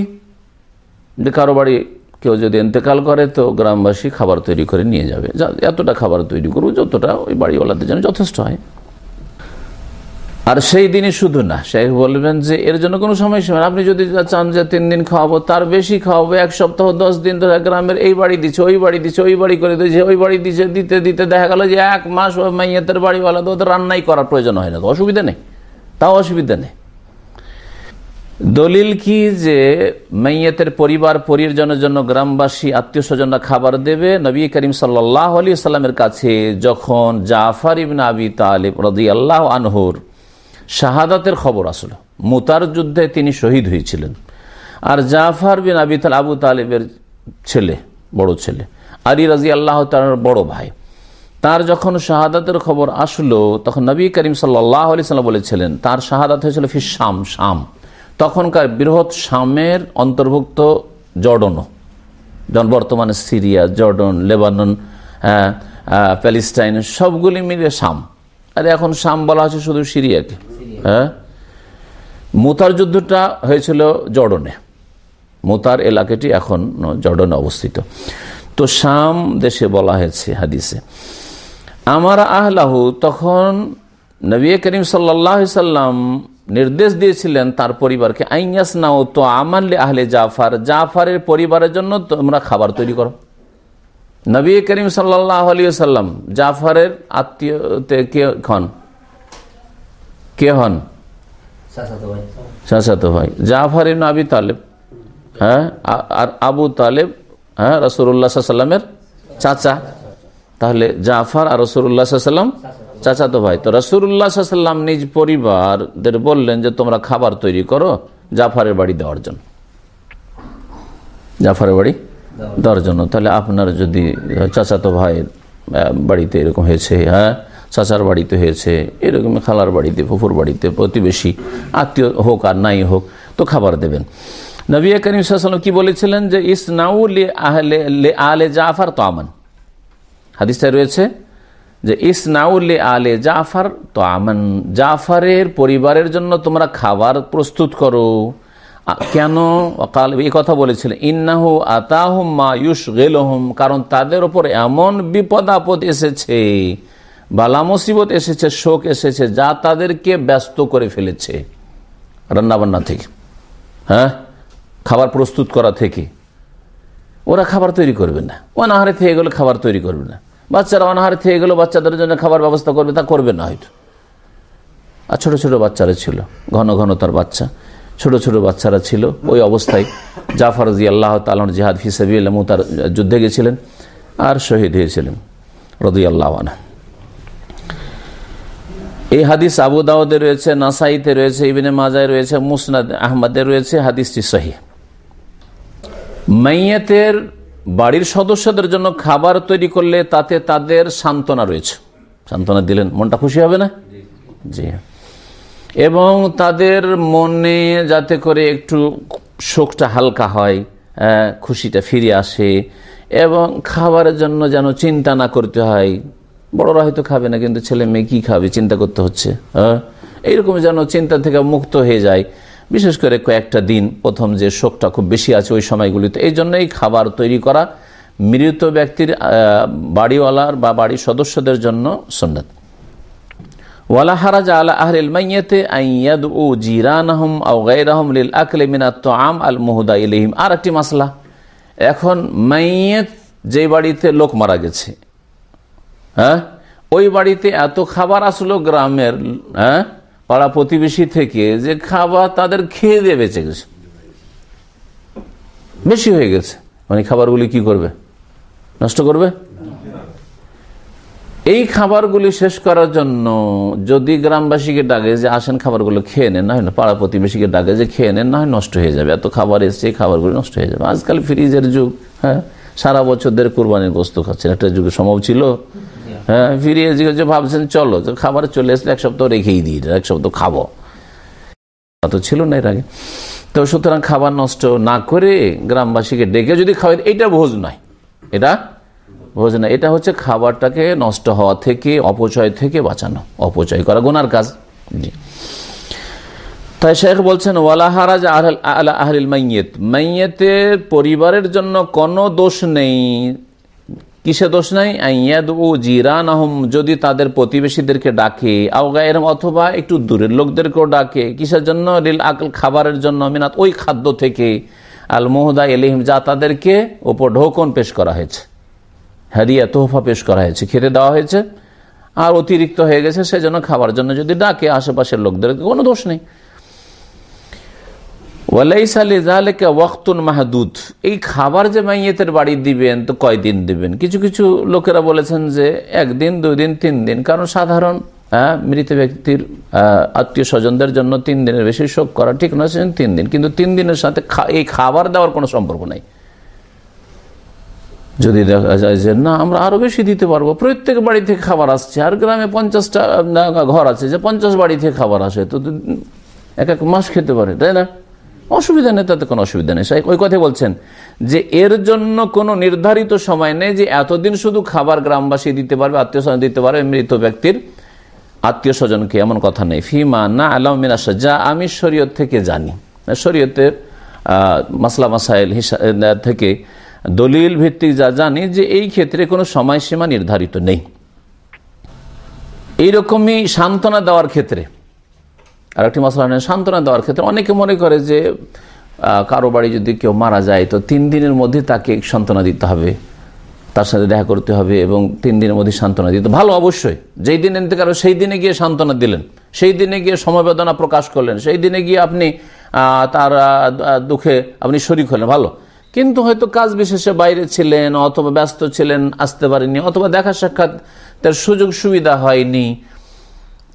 [SPEAKER 1] যে কারও বাড়ি কেউ যদি এতেকাল করে, তো গ্রামবাসী খাবার তৈরি করে নিয়ে যাবে। এতটা খাবার তৈরি করব যতটা ওই বাড়িওয়ালাদের জন্য যথেষ্ট হয়। আর সেই দিনই শুধু না শেখ বলবেন যে এর জন্য কোনো সময়সীমা। আপনি যদি চান যে তিন দিন খাওয়াবো, তার বেশি খাওয়াবো, এক সপ্তাহ, দশ দিন ধরে গ্রামের এই বাড়ি দিচ্ছে ওই বাড়ি দিচ্ছে ওই বাড়ি করে দিচ্ছে ওই বাড়ি দিচ্ছে দিতে দিতে দেখা গেল যে এক মাস ওই মাইয়াতের বাড়িওয়ালা ওদের রান্নাই করার প্রয়োজন হয় না তো। অসুবিধা নেই, তাও অসুবিধা নেই। দলিল কি যে মাইয়াতের পরিবার পরিজনের জন্য গ্রামবাসী আত্মীয় স্বজনরা খাবার দেবে? নবী করিম সাল্লাহ আলী সাল্লামের কাছে যখন জাফর ইবিন আবি তালিব রদি আল্লাহ আনহুর শাহাদাতের খবর আসলো। মুতার যুদ্ধে তিনি শহীদ হয়েছিলেন। আর জাফার বিন আবি তাল আবু তালেবের ছেলে, বড় ছেলে, আলী রাজি আল্লাহ তার বড় ভাই। তার যখন শাহাদাতের খবর আসলো, তখন নবী করিম সাল্লাহ আলি সাল্লাম বলেছিলেন, তার শাহাদাত হয়েছিল ফির শাম শাম। তখনকার বৃহৎ শামের অন্তর্ভুক্ত জর্ডনও। যেমন বর্তমানে সিরিয়া, জর্ডন, লেবানন প্যালেস্টাইন, সবগুলি মিলে শাম। আর এখন শাম বলা হচ্ছে শুধু সিরিয়াকে। হ্যাঁ? মুতার যুদ্ধটা হয়েছিল জর্ডনে। মুতার এলাকাটি এখন জর্ডনে অবস্থিত। তো শাম দেশে বলা হয়েছে হাদিসে, আমার আহলাহু তখন নবী করিম সাল্লাহ সাল্লাম নির্দেশ দিয়েছিলেন তার পরিবারকে আইয়াস নাও তো আমানলে আহলে জাফার জাফারের পরিবারের জন্য তোমরা খাবার তৈরি করো। নবী করিম সাল্লাহ আলী সাল্লাম জাফারের আত্মীয় হন কে হন? চাচাতো ভাই। জাফর ইবনে আবি তালেব। হ্যাঁ? আর আবু তালেব হ্যাঁ? রসুল্লাহ সাল্লামের চাচা। তাহলে জাফর আর রসুল্লাহ সাল্লাম চাচাতো ভাই। তো রসুল্লাহ সাল্লাম নিজ পরিবারদের বললেন যে তোমরা খাবার তৈরি করো জাফারের বাড়ি দেওয়ার জন্য। জাফারের বাড়ি দেওয়ার জন্য। তাহলে আপনার যদি চাচাতো ভাইয়ের বাড়িতে এরকম হয়েছে হ্যাঁ? চাচার বাড়িতে হয়েছে, এরকম খালার বাড়িতে, ফুফুর বাড়িতে, প্রতিবেশী, আত্মীয় হোক আর নাই হোক, তো খাবার দেবেন। নবী করিম সাল্লাম কি বলেছিলেন যে, ইসনাউ লে আহলে, লে আলে জাফার তো আমান হাদিসটায় রয়েছে যে ইসনাউল্লে আলে জাফার তো আমান জাফারের পরিবারের জন্য তোমরা খাবার প্রস্তুত করো। কেন? কাল এই কথা বলেছিলেন। ইন্নাহু আতাহুম মা ইউস গেলহম কারণ তাদের ওপর এমন বিপদ আপদ এসেছে বালা মুসিবত এসেছে, শোক এসেছে, যা তাদেরকে ব্যস্ত করে ফেলেছে। রান্নাবান্না থেকে হ্যাঁ? খাবার প্রস্তুত করা থেকে। ওরা খাবার তৈরি করবে না। অনাহারে থেকে গেলে খাবার তৈরি করবে না। বাচ্চারা অনাহারে থেকে গেলে বাচ্চাদের জন্য খাবার ব্যবস্থা করবে, তা করবে না হয়তো। আর ছোটো ছোটো বাচ্চারা ছিল, ঘন ঘন তার বাচ্চা। ছোট ছোট বাচ্চারা ছিল, ওই অবস্থায় জাফর জি আল্লাহ তালন জিহাদ ফিসাবি তার যুদ্ধে গেছিলেন আর শহীদ হয়েছিলেন রদি আল্লাহ এই হাদিস আবু দাউদে রয়েছে, নাসাইতে রয়েছে, ইবিনে মাজায় রয়েছে, মুসনাদ আহমদে রয়েছে, হাদিসটি সহি। মাইয়াতের বাড়ির সদস্যদের জন্য খাবার তৈরি করলে তাতে তাদের সান্ত্বনা রয়েছে। সান্ত্বনা দিলেন, মনটা খুশি হবে না? জি। এবং তাদের মনে যাতে করে একটু শোকটা হালকা হয় খুশিটা ফিরে আসে, এবং খাবারের জন্য যেন চিন্তা না করতে হয় বড়রা হয়তো খাবে না, কিন্তু ছেলে মেয়ে কি খাবে? চিন্তা করতে হচ্ছে হ্যাঁ? এইরকম যেন চিন্তা থেকে মুক্ত হয়ে যায়। বিশেষ করে কয়েকটা দিন, প্রথম যে শোকটা খুব বেশি আছে ওই সময়গুলিতে। এই জন্যই খাবার তৈরি করা মৃত ব্যক্তির বাড়িওয়ালার বা বাড়ির সদস্যদের জন্য সন্ন্যত আইয়াদ ও আকলে ইলাইহিম। আর একটি মাসলা, এখন যে বাড়িতে লোক মারা গেছে হ্যাঁ? ওই বাড়িতে এত খাবার আসলো গ্রামের হ্যাঁ? পাড়া প্রতিবেশী থেকে যে খাবার তাদের খেয়ে দিয়ে বেঁচে গেছে। বেশি হয়ে গেছে। মানে খাবারগুলি কি করবে? নষ্ট করবে? এই খাবারগুলি শেষ করার জন্য যদি গ্রামবাসীকে ডাকে যে আসেন খাবারগুলো খেয়ে নেন, না হয় না, পাড়া প্রতিবেশীকে ডাকে যে খেয়ে নেন, না হয় নষ্ট হয়ে যাবে। এত খাবার এসছে, এই খাবারগুলি নষ্ট হয়ে যাবে। আজকাল ফ্রিজের যুগ হ্যাঁ? সারা বছর ধরে কোরবানির গোস্ত খাচ্ছেন। একটা যুগে সম্ভব ছিল হ্যাঁ ফিরিয়ে যে ভাবছেন চলো, তো খাবার চলে আসলে এক সপ্তাহ রেখেই দিই এক সপ্তাহ খাব। তা ছিল না এর আগে। তো সুতরাং খাবার নষ্ট না করে গ্রামবাসীকে ডেকে যদি খাওয়াই, এটা ভোজ নয়। এটা ভোজ না এটা হচ্ছে খাবারটাকে নষ্ট হওয়া থেকে, অপচয় থেকে বাঁচানো, অপচয় করা, গোনার কাজ। তাই শেখ বলছেন ওয়ালাহারাজ আলা আহলিল মাইয়েত। মাইয়েতের পরিবারের জন্য কোনো দোষ নেই। কিসে দোষ নাই? ও জিরান আহম যদি তাদের প্রতিবেশীদেরকে ডাকে আওগায়েরম অথবা একটু দূরের লোকদেরকেও ডাকে। কিসের জন্য? রিল আকল খাবারের জন্য মিনাত, ওই খাদ্য থেকে। আল মোহদা এলিহিম যা তাদেরকে ওপর ঢোকন পেশ করা হয়েছে। হাদিয়া, তোহফা পেশ করা হয়েছে, খেতে দেওয়া হয়েছে। আর অতিরিক্ত হয়ে গেছে, সেজন্য খাবার জন্য যদি ডাকে, আশেপাশের লোকদের কোনো দোষ নেই। ওয়াক্তুন মাহাদুদ। এই খাবার যে মাইয়েতের বাড়ি দিবেন তো কয়দিন দিবেন? কিছু কিছু লোকেরা বলেছেন যে একদিন দুই দিন তিন দিন। কারণ সাধারণ হ্যাঁ, মৃত ব্যক্তির আত্মীয় স্বজনদের জন্য তিন দিনের বেশি শোক করা ঠিক নয় তিন দিন। কিন্তু তিন দিনের সাথে এই খাবার দেওয়ার কোনো সম্পর্ক নাই। যদি দেখা যায় যে না আমরা আরও বেশি দিতে পারব। প্রত্যেক বাড়ি থেকে খাবার আসছে। আর গ্রামে পঞ্চাশটা ঘর আছে যে পঞ্চাশ বাড়ি থেকে খাবার আসে। তো এক এক মাস খেতে পারে তাই না? অসুবিধা নেই, তাতে কোনো অসুবিধা নেই। ওই কথাই বলছেন যে, এর জন্য কোনো নির্ধারিত সময় নেই যে, এতদিন শুধু খাবার গ্রামবাসী দিতে পারবে, আত্মীয় স্বজন দিতে পারবে, মৃত ব্যক্তির আত্মীয় স্বজনকে এমন কথা নেই। ফিমা না আলাম মিনাসা যা আমি শরীয়ত থেকে জানি। শরীয়তের মাসলা মাসাইল থেকে দলিল ভিত্তিক যা জানি যে, এই ক্ষেত্রে কোনো সময়সীমা নির্ধারিত নেই। এইরকমই সান্ত্বনা দেওয়ার ক্ষেত্রে আর একটি মশলা সান্ত্বনা দেওয়ার ক্ষেত্রে অনেকে মনে করে যে কারও বাড়ি যদি কেউ মারা যায়, তো তিন দিনের মধ্যে তাকে সান্ত্বনা দিতে হবে, তার সাথে দেখা করতে হবে এবং তিন দিনের মধ্যে সান্ত্বনা দিতে ভালো অবশ্যই। যেই দিন কারও সেই দিনে গিয়ে সান্ত্বনা দিলেন। সেই দিনে গিয়ে সমবেদনা প্রকাশ করলেন। সেই দিনে গিয়ে আপনি তার দুঃখে আপনি শরিক হলেন, ভালো। কিন্তু হয়তো কাজ বিশেষে বাইরে ছিলেন অথবা ব্যস্ত ছিলেন, আসতে পারেননি, অথবা দেখা সাক্ষাৎ তার সুযোগ সুবিধা হয়নি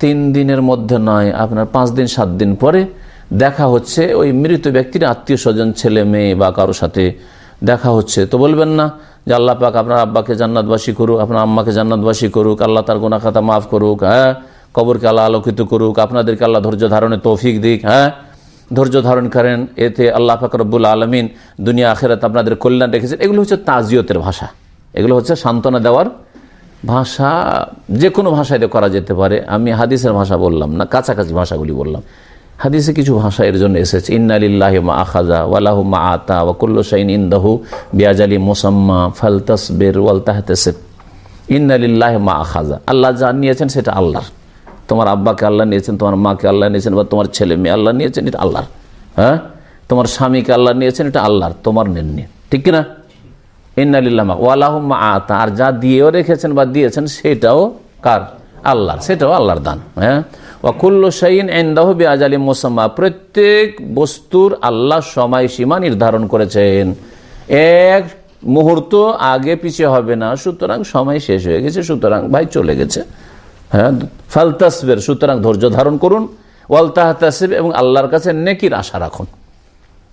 [SPEAKER 1] তিন দিনের মধ্যে নয়, আপনার পাঁচ দিন, সাত দিন পরে দেখা হচ্ছে ওই মৃত ব্যক্তির আত্মীয় স্বজন, ছেলে, মেয়ে বা কারও সাথে দেখা হচ্ছে। তো বলবেন না যে আল্লাহ পাক আপনার আব্বাকে জান্নাতবাসী করুক, আপনার আম্মাকে জান্নাতবাসী করুক, আল্লাহ তার গোনা খাতা মাফ করুক হ্যাঁ কবরকে আল্লাহ আলোকিত করুক, আপনাদেরকে আল্লাহ ধৈর্য ধারণে তৌফিক দিক হ্যাঁ ধৈর্য ধারণ করেন। এতে আল্লাহ ফাকরবুল আলমিন দুনিয়া, আখেরাত আপনাদের কল্যাণ রেখেছেন। এগুলো হচ্ছে তাজিয়তের ভাষা। এগুলো হচ্ছে সান্ত্বনা দেওয়ার ভাষা যে কোনো ভাষায় করা যেতে পারে। আমি হাদিসের ভাষা বললাম না, কাছাকাছি ভাষাগুলি বললাম। হাদিসে কিছু ভাষা এর জন্য এসেছে, ইন্নালিল্লাহ মা আখাজা ওয়ালাহু মা আতা ওয়াকুল্ল শাইন ইন্দাহু বিয়াজালি মোসাম্মা ফালতাসবের ওয়াল তাহতেসেব। ইন্নালিল্লাহ মা আখাজা আল্লাহ যা নিয়েছেন সেটা আল্লাহর। তোমার আব্বাকে আল্লাহ নিয়েছেন, তোমার মাকে আল্লাহ নিয়েছেন বা তোমার ছেলে মেয়ে আল্লাহ নিয়েছেন, এটা আল্লাহর। হ্যাঁ? তোমার স্বামীকে আল্লাহ নিয়েছেন, এটা আল্লাহর, তোমার নেননি। ঠিক কিনা? ইন্নালিল্লাহ ওয়ালাহুম্মা আতা। আর যা দিয়েও রেখেছেন বা দিয়েছেন, সেটাও কার? আল্লাহর। সেটাও আল্লাহর দান। হ্যাঁ? ওয়াকুল্ল শাইন এন্দাহ আজালি মোসাম্মা। প্রত্যেক বস্তুর আল্লাহ সময়সীমা নির্ধারণ করেছেন। এক মুহূর্ত আগে পিছিয়ে হবে না, সুতরাং সময় শেষ হয়ে গেছে, সুতরাং ভাই চলে গেছে। হ্যাঁ? ফালতাসবের সুতরাং ধৈর্য ধারণ করুন। ওয়াল তাহতাসিব, এবং আল্লাহর কাছে নেকির আশা রাখুন।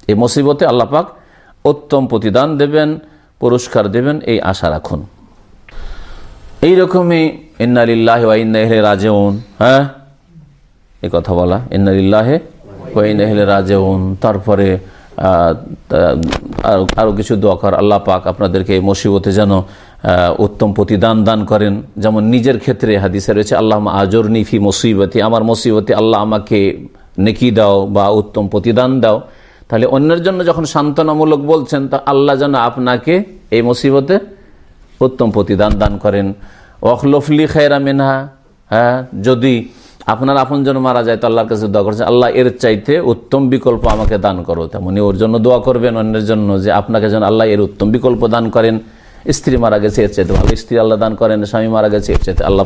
[SPEAKER 1] এই মুসিবতে আল্লাহ পাক উত্তম প্রতিদান দেবেন। পুরস্কার দেবেন, এই আশা রাখুন। এইরকমই ইন্নালিল্লাহ ওয়াইন্নাহলে রাজেউন হ্যাঁ? এ কথা বলা, ইন্নালিল্লাহে ওয়াইন্নাহলে রাজেউন। তারপরে আরও কিছু দোয়া কর, আল্লাহ পাক আপনাদেরকে এই মুসিবতে যেন উত্তম প্রতিদান দান করেন। যেমন নিজের ক্ষেত্রে হাদিসে রয়েছে আল্লাহ আজর নিফি মুসিবতি, আমার মুসিবতে আল্লাহ আমাকে নেকি দাও বা উত্তম প্রতিদান দাও। তাহলে অন্যের জন্য যখন সান্ত্বনামূলক বলছেন, তা আল্লাহ যেন আপনাকে এই মুসিবতে উত্তম প্রতিদান দান করেন। অখলফলি খায়রা মেনহা হ্যাঁ যদি আপনার আপন জন মারা যায়, তো আল্লাহর কাছে দোয়া করছেন, আল্লাহ এর চাইতে উত্তম বিকল্প আমাকে দান করো। তেমনি ওর জন্য দোয়া করবেন অন্যের জন্য যে আপনাকে যেন আল্লাহ এর উত্তম বিকল্প দান করেন। স্ত্রী মারা গেছে, এর চাইতে ভালো স্ত্রী আল্লাহ দান করেন, স্বামী মারা গেছে, এর চাইতে আল্লাহ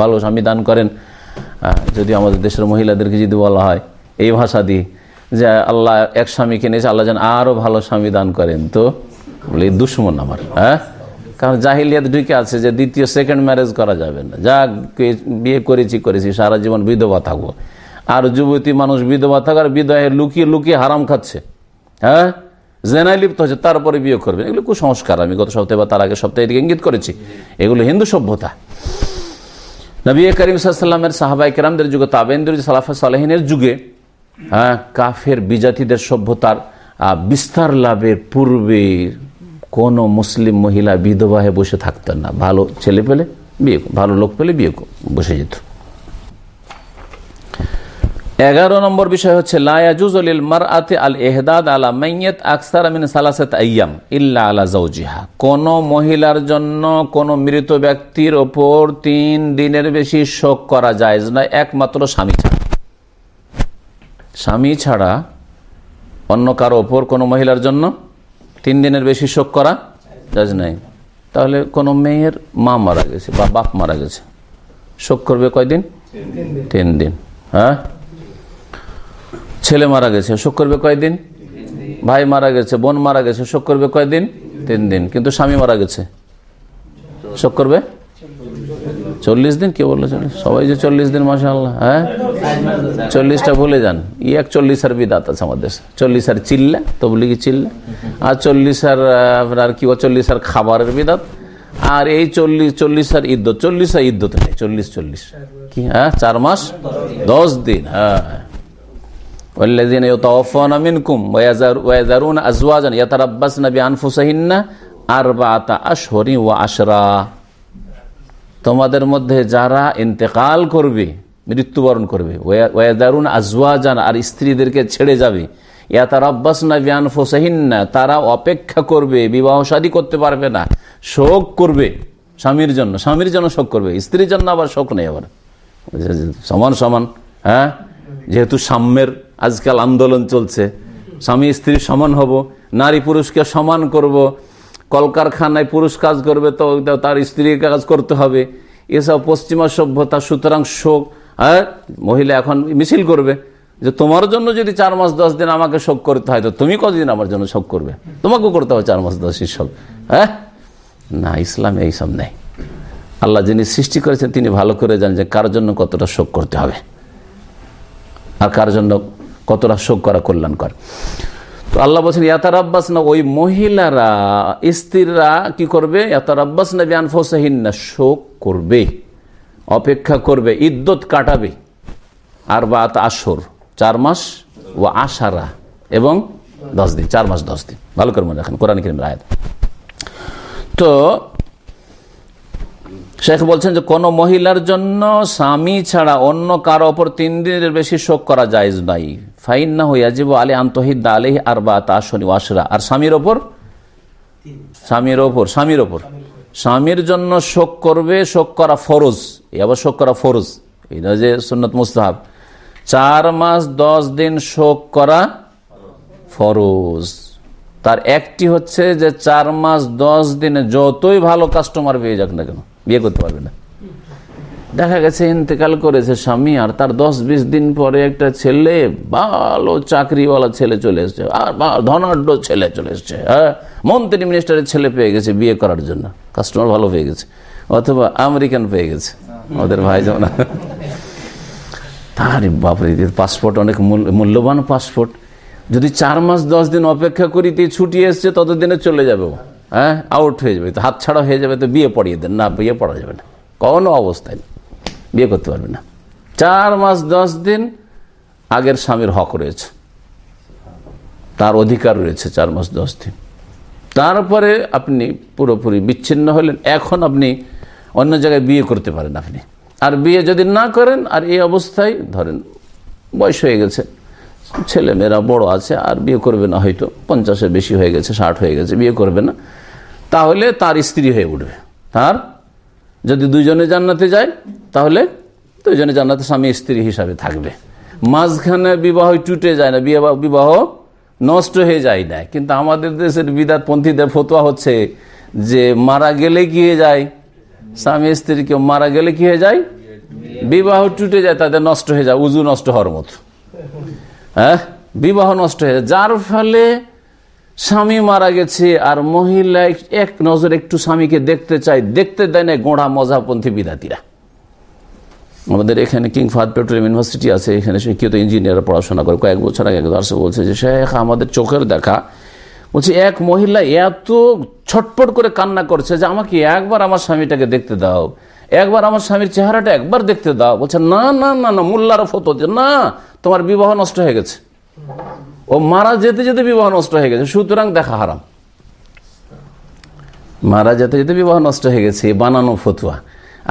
[SPEAKER 1] ভালো স্বামী দান করেন। যদি আমাদের দেশের মহিলাদেরকে যদি বলা হয়, এই ভাষা দিয়ে যে আল্লাহ এক স্বামীকে নিয়েছে আল্লাহ যেন আরও ভালো স্বামী দান করেন। তো বলে, দুশ্মন আমার হ্যাঁ? কারণ জাহিলিয়াত ঢুকে আছে যে দ্বিতীয় সেকেন্ড ম্যারেজ করা যাবে না। যা বিয়ে করেছি করেছি, সারা জীবন বিধবা থাকব। আর যুবতী মানুষ বিধবা থাকার বিধবায় লুকিয়ে লুকিয়ে হারাম খাচ্ছে হ্যাঁ? জেনায় লিপ্ত হচ্ছে তারপরে বিয়ে করবে। এগুলো কুসংস্কার। আমি গত সপ্তাহে বা তার আগে সপ্তাহে এদিকে ইঙ্গিত করেছি। এগুলো হিন্দু সভ্যতা। নবী করিম সাল্লামের সাহাবাই কেরামদের যুগে তাবেন্দ্র সালাফা সালাহিনের যুগে কাফের বিজাতিদের সভ্যতার বিস্তার লাভের পূর্বে কোন মুসলিম মহিলা বিধবা হয়ে বসে থাকতেন না। ভালো ছেলে পেলে বিয়ে ভালো লোক পেলে বিয়ে বসে যেত। এগারো নম্বর বিষয় হচ্ছে কোন মহিলার জন্য কোন মৃত ব্যক্তির ওপর তিন দিনের বেশি শোক করা যায় না একমাত্র স্বামী। স্বামী ছাড়া অন্য কারও ওপর কোনো মহিলার জন্য তিন দিনের বেশি শোক করা যাজ নাই। তাহলে কোনো মেয়ের মা মারা গেছে বা বাপ মারা গেছে। শোক করবে কয়দিন? তিন দিন। হ্যাঁ? ছেলে মারা গেছে, শোক করবে কয়দিন? ভাই মারা গেছে, বোন মারা গেছে, শোক করবে কয়দিন? তিন দিন। কিন্তু স্বামী মারা গেছে। শোক করবে? চল্লিশ দিন কে বললো চল্লিশ সবাই যে চল্লিশ দিন মাসা আল্লাহ হ্যাঁ চল্লিশটা ভুলে যান ই এক চল্লিশ আর বিদাত আছে আমাদের চল্লিশ আর চিল্লা তবলিগি চিল্লা আর চল্লিশ আর আপনার কি চল্লিশ আর খাবারের বিদাত আর এই চল্লিশ চল্লিশ আর ইদ্যত চল্লিশ আর ইদ্যত নেই চল্লিশ চল্লিশ কি হ্যাঁ চার মাস দশ দিন হ্যাঁ والذين يتوفون منكم ويذرون أزواجا يتربصن بأنفسهن أربعة أشهر وعشرا তোমাদের মধ্যে যারা ইন্তেকাল করবে, মৃত্যুবরণ করবে ওয়াদারুন আজওয়াজান, আর স্ত্রীদেরকে ছেড়ে যাবে ইয়াতার আব্বাস না বিয়ান ফোসাহিন্না তারা অপেক্ষা করবে, বিবাহ শাদী করতে পারবে না, শোক করবে, স্বামীর জন্য স্বামীর জন্য শোক করবে, স্ত্রীর জন্য আবার শোক নেই আবার। সমান সমান হ্যাঁ? যেহেতু সাম্যের আজকাল আন্দোলন চলছে, স্বামী স্ত্রী সমান হব, নারী পুরুষকে সমান করব কলকারখানায় পুরুষ কাজ করবে তো তার স্ত্রীর কাজ করতে হবে। এসব পশ্চিমা সভ্যতা সুতরাং শোক হ্যাঁ? মহিলা এখন মিছিল করবে যে তোমার জন্য যদি চার মাস দশ দিন আমাকে শোক করতে হয়, তো তুমি কতদিন আমার জন্য শোক করবে? তোমাকেও করতে হবে চার মাস দশ শোক হ্যাঁ? না, ইসলাম এইসব নেই। আল্লাহ যিনি সৃষ্টি করেছেন, তিনি ভালো করে জানেন যে কার জন্য কতটা শোক করতে হবে। আর কার জন্য কতটা শোক করা কল্যাণকর। তো আল্লাহ বলছেন ইয়াতার আব্বাস না ওই মহিলারা, স্ত্রীরা কি করবে? ইয়াতার আব্বাস না বিয়ান ফোসাহিন না শোক করবে, অপেক্ষা করবে, ইদ্যত কাটাবে। আর বা আসর, চার মাস ও আশারা, এবং দশ দিন, চার মাস, দশ দিন। ভালো করে মনে রাখেন, কোরআন কিরিম রায় তো শেখ বলছেন যে, কোন মহিলার জন্য স্বামী ছাড়া অন্য কারও ওপর তিন দিনের বেশি শোক করা যায় নাই ফাইন না হইয়া যাব আলী আন্তহিদ আলহ আর বা তাশনি ওয়াসরা আর স্বামীর ওপর? স্বামীর ওপর স্বামীর ওপর। স্বামীর জন্য শোক করবে, শোক করা ফরজ। এই আবার শোক করা ফরজ। এটা যে সুন্নত মুস্তাহাব। চার মাস দশ দিন শোক করা ফরজ। তার একটি হচ্ছে যে চার মাস দশ দিনে যতই ভালো কাস্টমার পেয়ে যাক না কেন, বিয়ে করতে পারবে না। দেখা গেছে ইন্তেকাল করেছে স্বামী আর তার দশ বিশ দিন পরে একটা ছেলে, ভালো চাকরিওয়ালা ছেলে চলে এসছে, আর ধনাঢ্য ছেলে চলে এসছে হ্যাঁ? মন্ত্রী মিনিস্টারের ছেলে পেয়ে গেছে বিয়ে করার জন্য। কাস্টমার ভালো পেয়ে গেছে, অথবা আমেরিকান পেয়ে গেছে, ওদের ভাই যেমন তার বাপরে পাসপোর্ট অনেক মূল্যবান পাসপোর্ট যদি চার মাস, দশ দিন অপেক্ষা করি তুই ছুটি এসছে, ততদিনে চলে যাবে হ্যাঁ? আউট হয়ে যাবে, তো হাত ছাড়া হয়ে যাবে, তো বিয়ে পড়িয়ে দেন, না, বিয়ে পড়া যাবে না। কোনো অবস্থায় বিয়ে করতে পারবে না। চার মাস, দশ দিন আগের স্বামীর হক রয়েছে। তার অধিকার রয়েছে চার মাস, দশ দিন। তারপরে আপনি পুরোপুরি বিচ্ছিন্ন হলেন। এখন আপনি অন্য জায়গায় বিয়ে করতে পারেন আপনি। আর বিয়ে যদি না করেন, আর এই অবস্থায় ধরেন বয়স হয়ে গেছে, ছেলে মেয়েরা বড় আছে, আর বিয়ে করবে না হয়তো, পঞ্চাশের বেশি হয়ে গেছে, ষাট হয়ে গেছে, বিয়ে করবে না, তাহলে তার স্ত্রী হয়ে উঠবে। তার যদি দুইজনে জান্নাতে যায়, তাহলে দুইজনে জান্নাতে স্বামী স্ত্রী হিসাবে থাকবে। মাঝখানে বিবাহ টুটে যায় না, বিবাহ নষ্ট হয়ে যায় না। কিন্তু আমাদের দেশের বিদাত পন্থীদের ফতোয়া হচ্ছে যে, মারা গেলে কি হয়ে যায়? স্বামী স্ত্রী কেউ মারা গেলে কি হয়ে যায়? বিবাহ টুটে যায়, তাদের নষ্ট হয়ে যায়, উজু নষ্ট হওয়ার মতো। হ্যাঁ? বিবাহ নষ্ট হয়ে যায়। যার ফলে স্বামী মারা গেছে আর মহিলা এক নজর একটু স্বামীকে দেখতে চাই দেখতে দেয় না, গোড়া মজাপন্থী বিদাতিরা আমাদের এখানে কিং ফাদ পেট্রোলিয়াম ইউনিভার্সিটি আছে, এখানে শিক্ষিত ইঞ্জিনিয়ার পড়াশোনা করে। কয়েক বছর আগে দর্শক বলছে যে, শেখ, আমাদের চোখের দেখা। বলছে, এক মহিলা এত ছটপট করে কান্না করছে যে, আমাকে একবার আমার স্বামীটাকে দেখতে দাও। একবার আমার স্বামীর চেহারাটা একবার দেখতে দাও। বলছে, না না না না, মোল্লার ফতো না, তোমার বিবাহ নষ্ট হয়ে গেছে। ও মারা যেতে যেতে বিবাহ নষ্ট হয়ে গেছে। সুতরাং দেখা হারাম। মারা যেতে যেতে বিবাহ নষ্ট হয়ে গেছে বানানো ফতুয়া।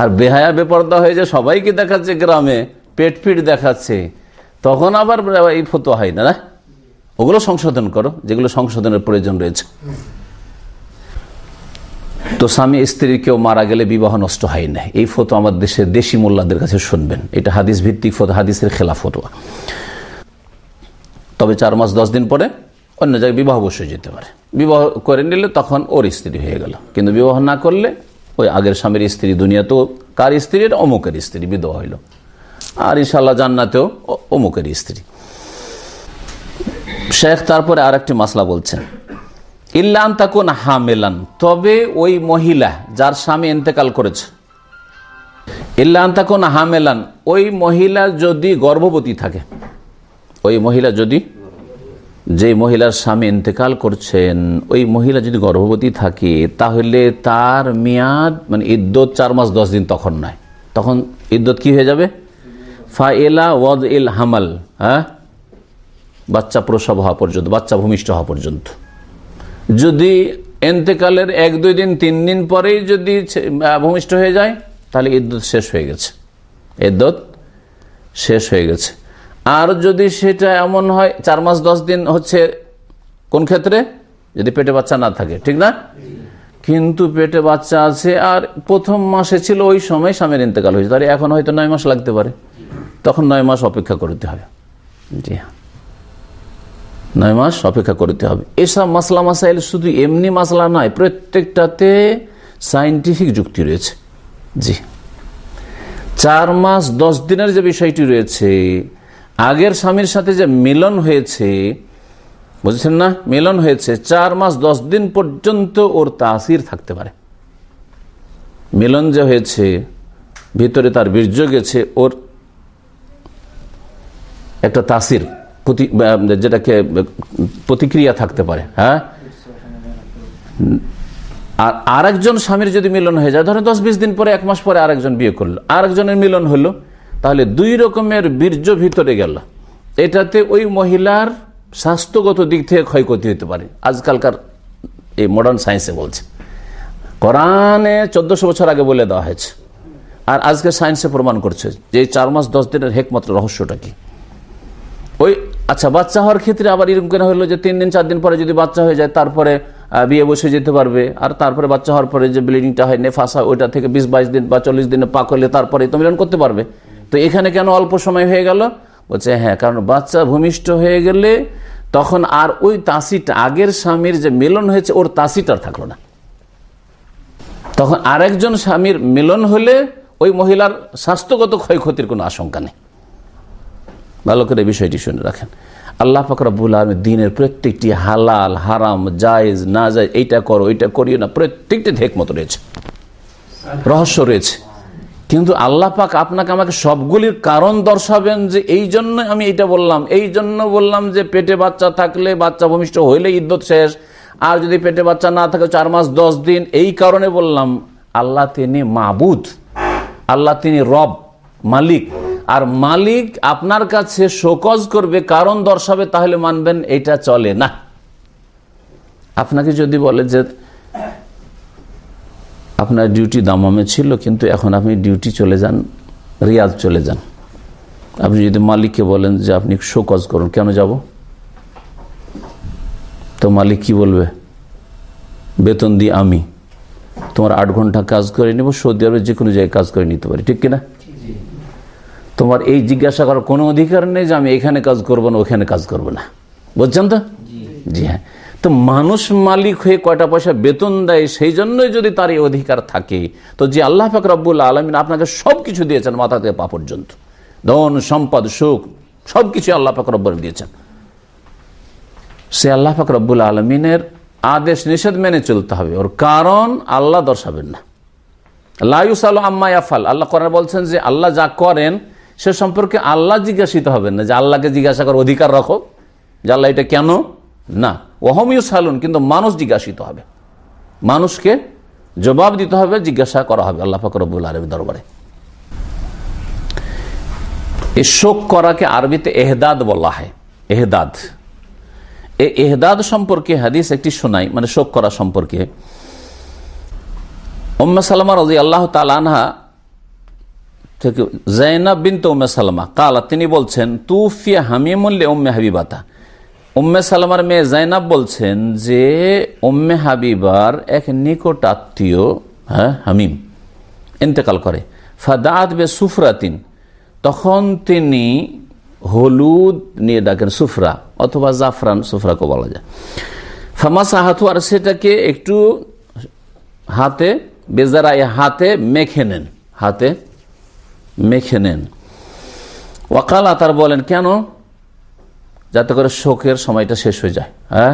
[SPEAKER 1] আর বেহায়া বেপর্দা হয়ে যে সবাইকে দেখাচ্ছে গ্রামে, পেট ফিট দেখাচ্ছে, তখন আবার এই ফতুয়া হয় না না? ওগুলো সংশোধন করো, যেগুলো সংশোধনের প্রয়োজন রয়েছে। তো স্বামী, স্ত্রী কেউ মারা গেলে বিবাহ নষ্ট হয় না। এই ফটো আমার দেশের দেশি মোল্লাদের কাছে শুনবেন। এটা হাদিস ভিত্তিক ফটো হাদিসের খেলা ফটোয়া তবে চার মাস দশ দিন পরে অন্য জায়গায় বিবাহ বসে যেতে পারে। বিবাহ করে নিলে তখন ওর স্ত্রী হয়ে গেল। কিন্তু বিবাহ না করলে ওই আগের স্বামীর স্ত্রী দুনিয়া তো কার স্ত্রীর অমুকের স্ত্রী, বিধবা হইল। আর ইনশাল্লাহ জান্নাতেও অমুকের স্ত্রী। শেখ তারপরে আর একটি মাসলা বলছেন ইল্লান তাকুন হামেলান। তবে ওই মহিলা যার স্বামী ইন্তেকাল করেছে ইল্লান তাকুন হামেলান। ওই মহিলা যদি গর্ভবতী থাকে ওই মহিলা যদি যে মহিলার স্বামী ইন্তেকাল করছেন, ওই মহিলা যদি গর্ভবতী থাকে, তাহলে তার মেয়াদ মানে ইদ্যত চার মাস দশ দিন তখন নয়। তখন ইদ্যত কি হয়ে যাবে? ফাইলা ওয়াদ ইল হামাল হ্যাঁ? বাচ্চা প্রসব হওয়া পর্যন্ত, বাচ্চা ভূমিষ্ঠ হওয়া পর্যন্ত। যদি এন্তেকালের এক, দুই দিন, তিন দিন পরেই যদি ভূমিষ্ঠ হয়ে যায়, তাহলে ইদ্যুৎ শেষ হয়ে গেছে। ইদ্যুৎ শেষ হয়ে গেছে। আর যদি সেটা এমন হয়, চার মাস, দশ দিন হচ্ছে কোন ক্ষেত্রে? যদি পেটে বাচ্চা না থাকে, ঠিক না? কিন্তু পেটে বাচ্চা আছে, আর প্রথম মাসে ছিল, ওই সময় স্বামীর ইন্তেকাল হয়েছে। তাহলে এখন হয়তো নয় মাস লাগতে পারে। তখন নয় মাস অপেক্ষা করতে হবে। জি হ্যাঁ। নয় মাস অপেক্ষা করতে হবে। এসব মাসলা মাসাইল শুধু এমনি মাসলা নয়, প্রত্যেকটাতে সাইন্টিফিক যুক্তি রয়েছে। জি। চার মাস, দশ দিনের যে বিষয়টি রয়েছে আগের স্বামীর সাথে যে মিলন হয়েছে, বুঝছেন না? মিলন হয়েছে, চার মাস দশ দিন পর্যন্ত ওর তাসির থাকতে পারে। মিলন যে হয়েছে, ভিতরে তার বীর্য গেছে, ওর একটা তাসির যেটাকে প্রতিক্রিয়া থাকতে পারে হ্যাঁ? আর আরেকজন স্বামীর যদি মিলন হয়ে যায়, ধরেন দশ বিশ দিন পরে, এক মাস পরে আরেকজন বিয়ে করল, আরেকজনের মিলন হলো তাহলে দুই রকমের বীর্য ভিতরে গেল। এটাতে ওই মহিলার স্বাস্থ্যগত দিক থেকে ক্ষয়ক্ষতি হতে পারে। আজকালকার এই মডার্ন সায়েন্সে বলছে। কোরআনে চোদ্দশো বছর আগে বলে দেওয়া হয়েছে। আর আজকে সায়েন্সে প্রমাণ করছে যে চার মাস দশ দিনের হেকমাত্র রহস্যটা কি। ওই আচ্ছা বাচ্চা হওয়ার ক্ষেত্রে আবার এরকম কেন হলো যে তিন দিন, চার দিন পরে যদি বাচ্চা হয়ে যায়, তারপরে বিয়ে বসে যেতে পারবে। আর তারপরে বাচ্চা হওয়ার পরে যে ব্লিডিংটা হয়, নেফাসা, ওইটা থেকে বিশ বাইশ দিন বা চল্লিশ দিনে পাক হলে তারপরে তো মিলন করতে পারবে। তো এখানে কেন অল্প সময় হয়ে গেল? বলছে হ্যাঁ কারণ বাচ্চা ভূমিষ্ঠ হয়ে গেলে তখন আর ওই তাসিটা, আগের স্বামীর যে মিলন হয়েছে, ওর তাসিটার থাকল না। তখন আরেকজন স্বামীর মিলন হলে ওই মহিলার স্বাস্থ্যগত ক্ষয়ক্ষতির কোনো আশঙ্কা নেই। ভালো করে বিষয়টি শুনে রাখেন। আল্লাহ ফাকরাবুল আলম দিনের প্রত্যেকটি হালাল, হারাম, জায়েজ, না যায় এইটা করো এইটা করিও না, প্রত্যেকটি মতো রয়েছে। রহস্য রয়েছে। কিন্তু আল্লাহ পাক আপনাকে আমাকে সবগুলির কারণ দর্শাবেন যে এই জন্য আমি এটা বললাম, এই জন্য বললাম যে পেটে বাচ্চা থাকলে বাচ্চা ভূমিষ্ঠ হইলে ইদ্যত শেষ। আর যদি পেটে বাচ্চা না থাকে চার মাস, দশ দিন, এই কারণে বললাম, আল্লাহ তিনি মাবুদ। আল্লাহ তিনি রব, মালিক। আর মালিক আপনার কাছে শোকজ করবে, কারণ দর্শাবে, তাহলে মানবেন এটা চলে না। আপনাকে যদি বলে যে আপনার ডিউটি দামামে ছিল কিন্তু এখন আপনি ডিউটি চলে যান রিয়াজ চলে যান। আপনি যদি মালিককে বলেন যে আপনি শোকজ করুন কেন যাব? তো মালিক কি বলবে? বেতন দিই আমি। তোমার আট ঘণ্টা কাজ করে নেব সৌদি আরবে যে কোনো জায়গায় কাজ করে নিতে পারি ঠিক কিনা? তোমার এই জিজ্ঞাসা করার কোনো অধিকার নেই যে আমি এখানে কাজ করব না ওখানে কাজ করব না। বুঝছেন তো? জি হ্যাঁ। তো মানুষ মালিক হয়ে কয়টা পয়সা বেতন দেয়, সেই জন্যই যদি তার এই অধিকার থাকে, তো যে আল্লাহ ফাক রব্বুল আলমিন আপনাকে সব কিছু দিয়েছেন মাথা থেকে পা পর্যন্ত। ধন, সম্পদ, সুখ সব কিছু আল্লাহ ফাক রব্বুল দিয়েছেন। সে আল্লাহ ফাক রব্বুল আলমিনের আদেশ নিষেধ মেনে চলতে হবে। ওর কারণ আল্লাহ দর্শাবেন না। লাইউস আল আম্মা ইয়াফাল আল্লাহ করেন বলছেন যে আল্লাহ যা করেন, সে সম্পর্কে আল্লাহ জিজ্ঞাসিত হবেন না। যে আল্লাহকে জিজ্ঞাসা করার অধিকার রাখো। যে আল্লাহ এটা কেন? না। ওহমিউ সালুন কিন্তু মানুষ জিজ্ঞাসিত হবে। মানুষকে জবাব দিতে হবে, জিজ্ঞাসা করা হবে আল্লাহ ফকরবুল আলমী দরবারে। এই শোক করাকে আরবিতে এহদাদ বলা হয়, এহদাদ। এই এহদাদ সম্পর্কে হাদিস একটি শোনাই মানে শোক করা সম্পর্কে। ওম্মা সালামা রাজি আল্লাহ তালানহা থেকে জাইনাব বিনতে উম্মে সালমা, কালা, তিনি বলছেন, তুফিয়া হামিমুল্লে উম্মে হাবিবাতা। উম্মে সালমার মেয়ে জাইনাব বলছেন যে, উম্মে হাবিবার এক নিকট আত্মীয় হ্যাঁ হামিম, ইন্তেকাল করে। ফাদাত বে সুফরাতিন তখন তিনি হলুদ নিয়ে ডাকেন সুফরা, অথবা জাফরান সুফরাকে বলা যায়। ফামাস হাতু আর সেটাকে একটু হাতে বেজারাই হাতে মেখে নেন, হাতে মেখে নেন। ওয়াকালা, তার বলেন, কেন? যাতে করে শোকের সময়টা শেষ হয়ে যায় হ্যাঁ?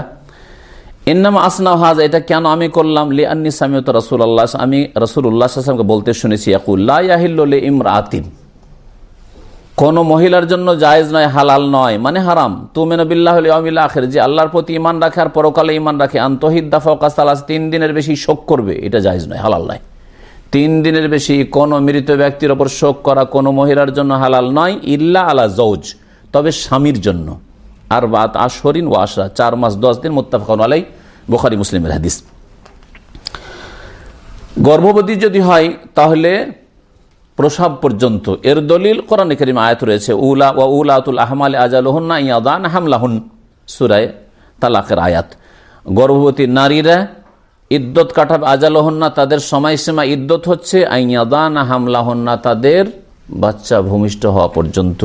[SPEAKER 1] ইন্নাম আসনা হাজ, এটা কেন আমি করলাম? লি আন্নি সামিয়ত রসুল আল্লাহ আমি রসুল উল্লাহামকে বলতে শুনেছি ইয়াকুল্লাহিল্লি ইমরাতিন কোন মহিলার জন্য জায়েজ নয়, হালাল নয় মানে হারাম। তুমেন বিল্লাহ আখের, যে আল্লাহর প্রতি ইমান রাখে আর পরকালে ইমান রাখে। আন্তহিদ্দা ফকাস তিন দিনের বেশি শোক করবে, এটা জায়েজ নয়, হালাল নয়। তিন দিনের বেশি কোন মৃত ব্যক্তির ওপর শোক করা কোন মহিলার জন্য হালাল নয়, ইল্লা আলা জৌজ তবে স্বামীর জন্য। আর বাত আশরিন ও আশরা। চার মাস, দশ দিন মোত্তাফান আলাই বোখারি মুসলিমের হাদিস। গর্ভবতী যদি হয়, তাহলে প্রসাব পর্যন্ত, এর দলিল কোরআন করিম আয়াত রয়েছে, উলা ও উলাতুল আহমাল আজালহন্না ইয়াদান হামলাহুন, সুরায় তালাকের আয়াত। গর্ভবতী নারীরা ইদ্যত কাটাবে আজালহন্না, তাদের সময়সীমা ইদ্যত হচ্ছে আইয়াদান হামলাহন্না, তাদের বাচ্চা ভূমিষ্ঠ হওয়া পর্যন্ত।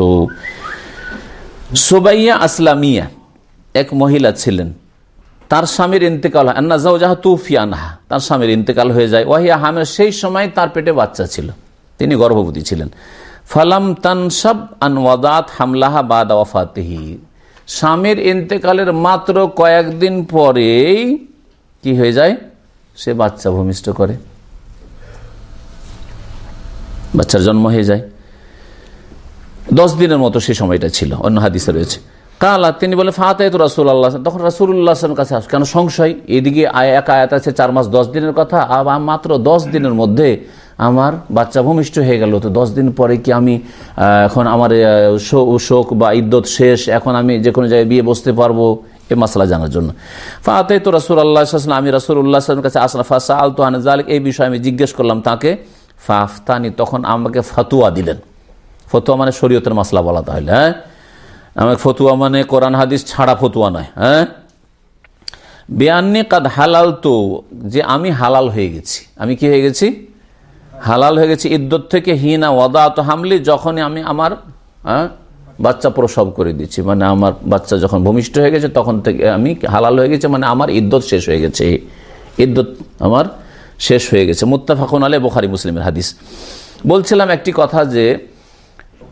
[SPEAKER 1] সুবাইয়া আসলামিয়া এক মহিলা ছিলেন। তার স্বামীর ইন্তেকাল হয়। আন্না তার স্বামীর ইন্তেকাল হয়ে যায়। ওয়াহিয়া হামের সেই সময় তার পেটে বাচ্চা ছিল। তিনি গর্ভবতী ছিলেন। ফালাম তানসাব আনওয়াদাত হামলাহা বাদ ওয়াফাতেহি। স্বামীর ইন্তেকালের মাত্র কয়েকদিন পরেই কি হয়ে যায়? সে বাচ্চা ভূমিষ্ঠ করে। বাচ্চার জন্ম হয়ে যায়। দশ দিনের মতো সে সময়টা ছিল, অন্য হাদিসে রয়েছে। কালা, তিনি বলে ফাতেত রাসুল আল্লাহ তখন রাসুল্লাহ কাছে আস। কেন সংশয়? এদিকে এক আয়াত আছে, চার মাস দশ দিনের কথা, আবার মাত্র দশ দিনের মধ্যে আমার বাচ্চা ভূমিষ্ঠ হয়ে গেল। তো দশ দিন পরে কি আমি এখন আমার শোক বা ইদ্যত শেষ, এখন আমি যে কোনো জায়গায় বিয়ে বসতে পারব? এ মশলা জানার জন্য। ফাতে তো রাসুল আল্লাহ আমি রাসুল উল্লাহামের কাছে আসলাম ফাসা আল তোহান জালিক এই বিষয়ে আমি জিজ্ঞেস করলাম তাকে, ফাফতানি, তখন আমাকে ফাতুয়া দিলেন। ফতুয়া মানে শরীয়তের মাসলা বলা তাহলে হ্যাঁ? আমার ফতুয়া মানে কোরআন, হাদিস ছাড়া ফতুয়া নয় হ্যাঁ? বেআনি কাদ হালাল তো, যে আমি হালাল হয়ে গেছি। আমি কি হয়ে গেছি? হালাল হয়ে গেছি ইদ্যত থেকে হিনা ওয়াদাত হামলি, যখনই আমি আমার হ্যাঁ বাচ্চা প্রসব করে দিচ্ছি মানে আমার বাচ্চা যখন ভূমিষ্ঠ হয়ে গেছে, তখন থেকে আমি হালাল হয়ে গেছে মানে আমার ইদ্যত শেষ হয়ে গেছে। ইদ্যত আমার শেষ হয়ে গেছে। মুত্তাফাকুন আলে বোখারি মুসলিমের হাদিস। বলছিলাম একটি কথা যে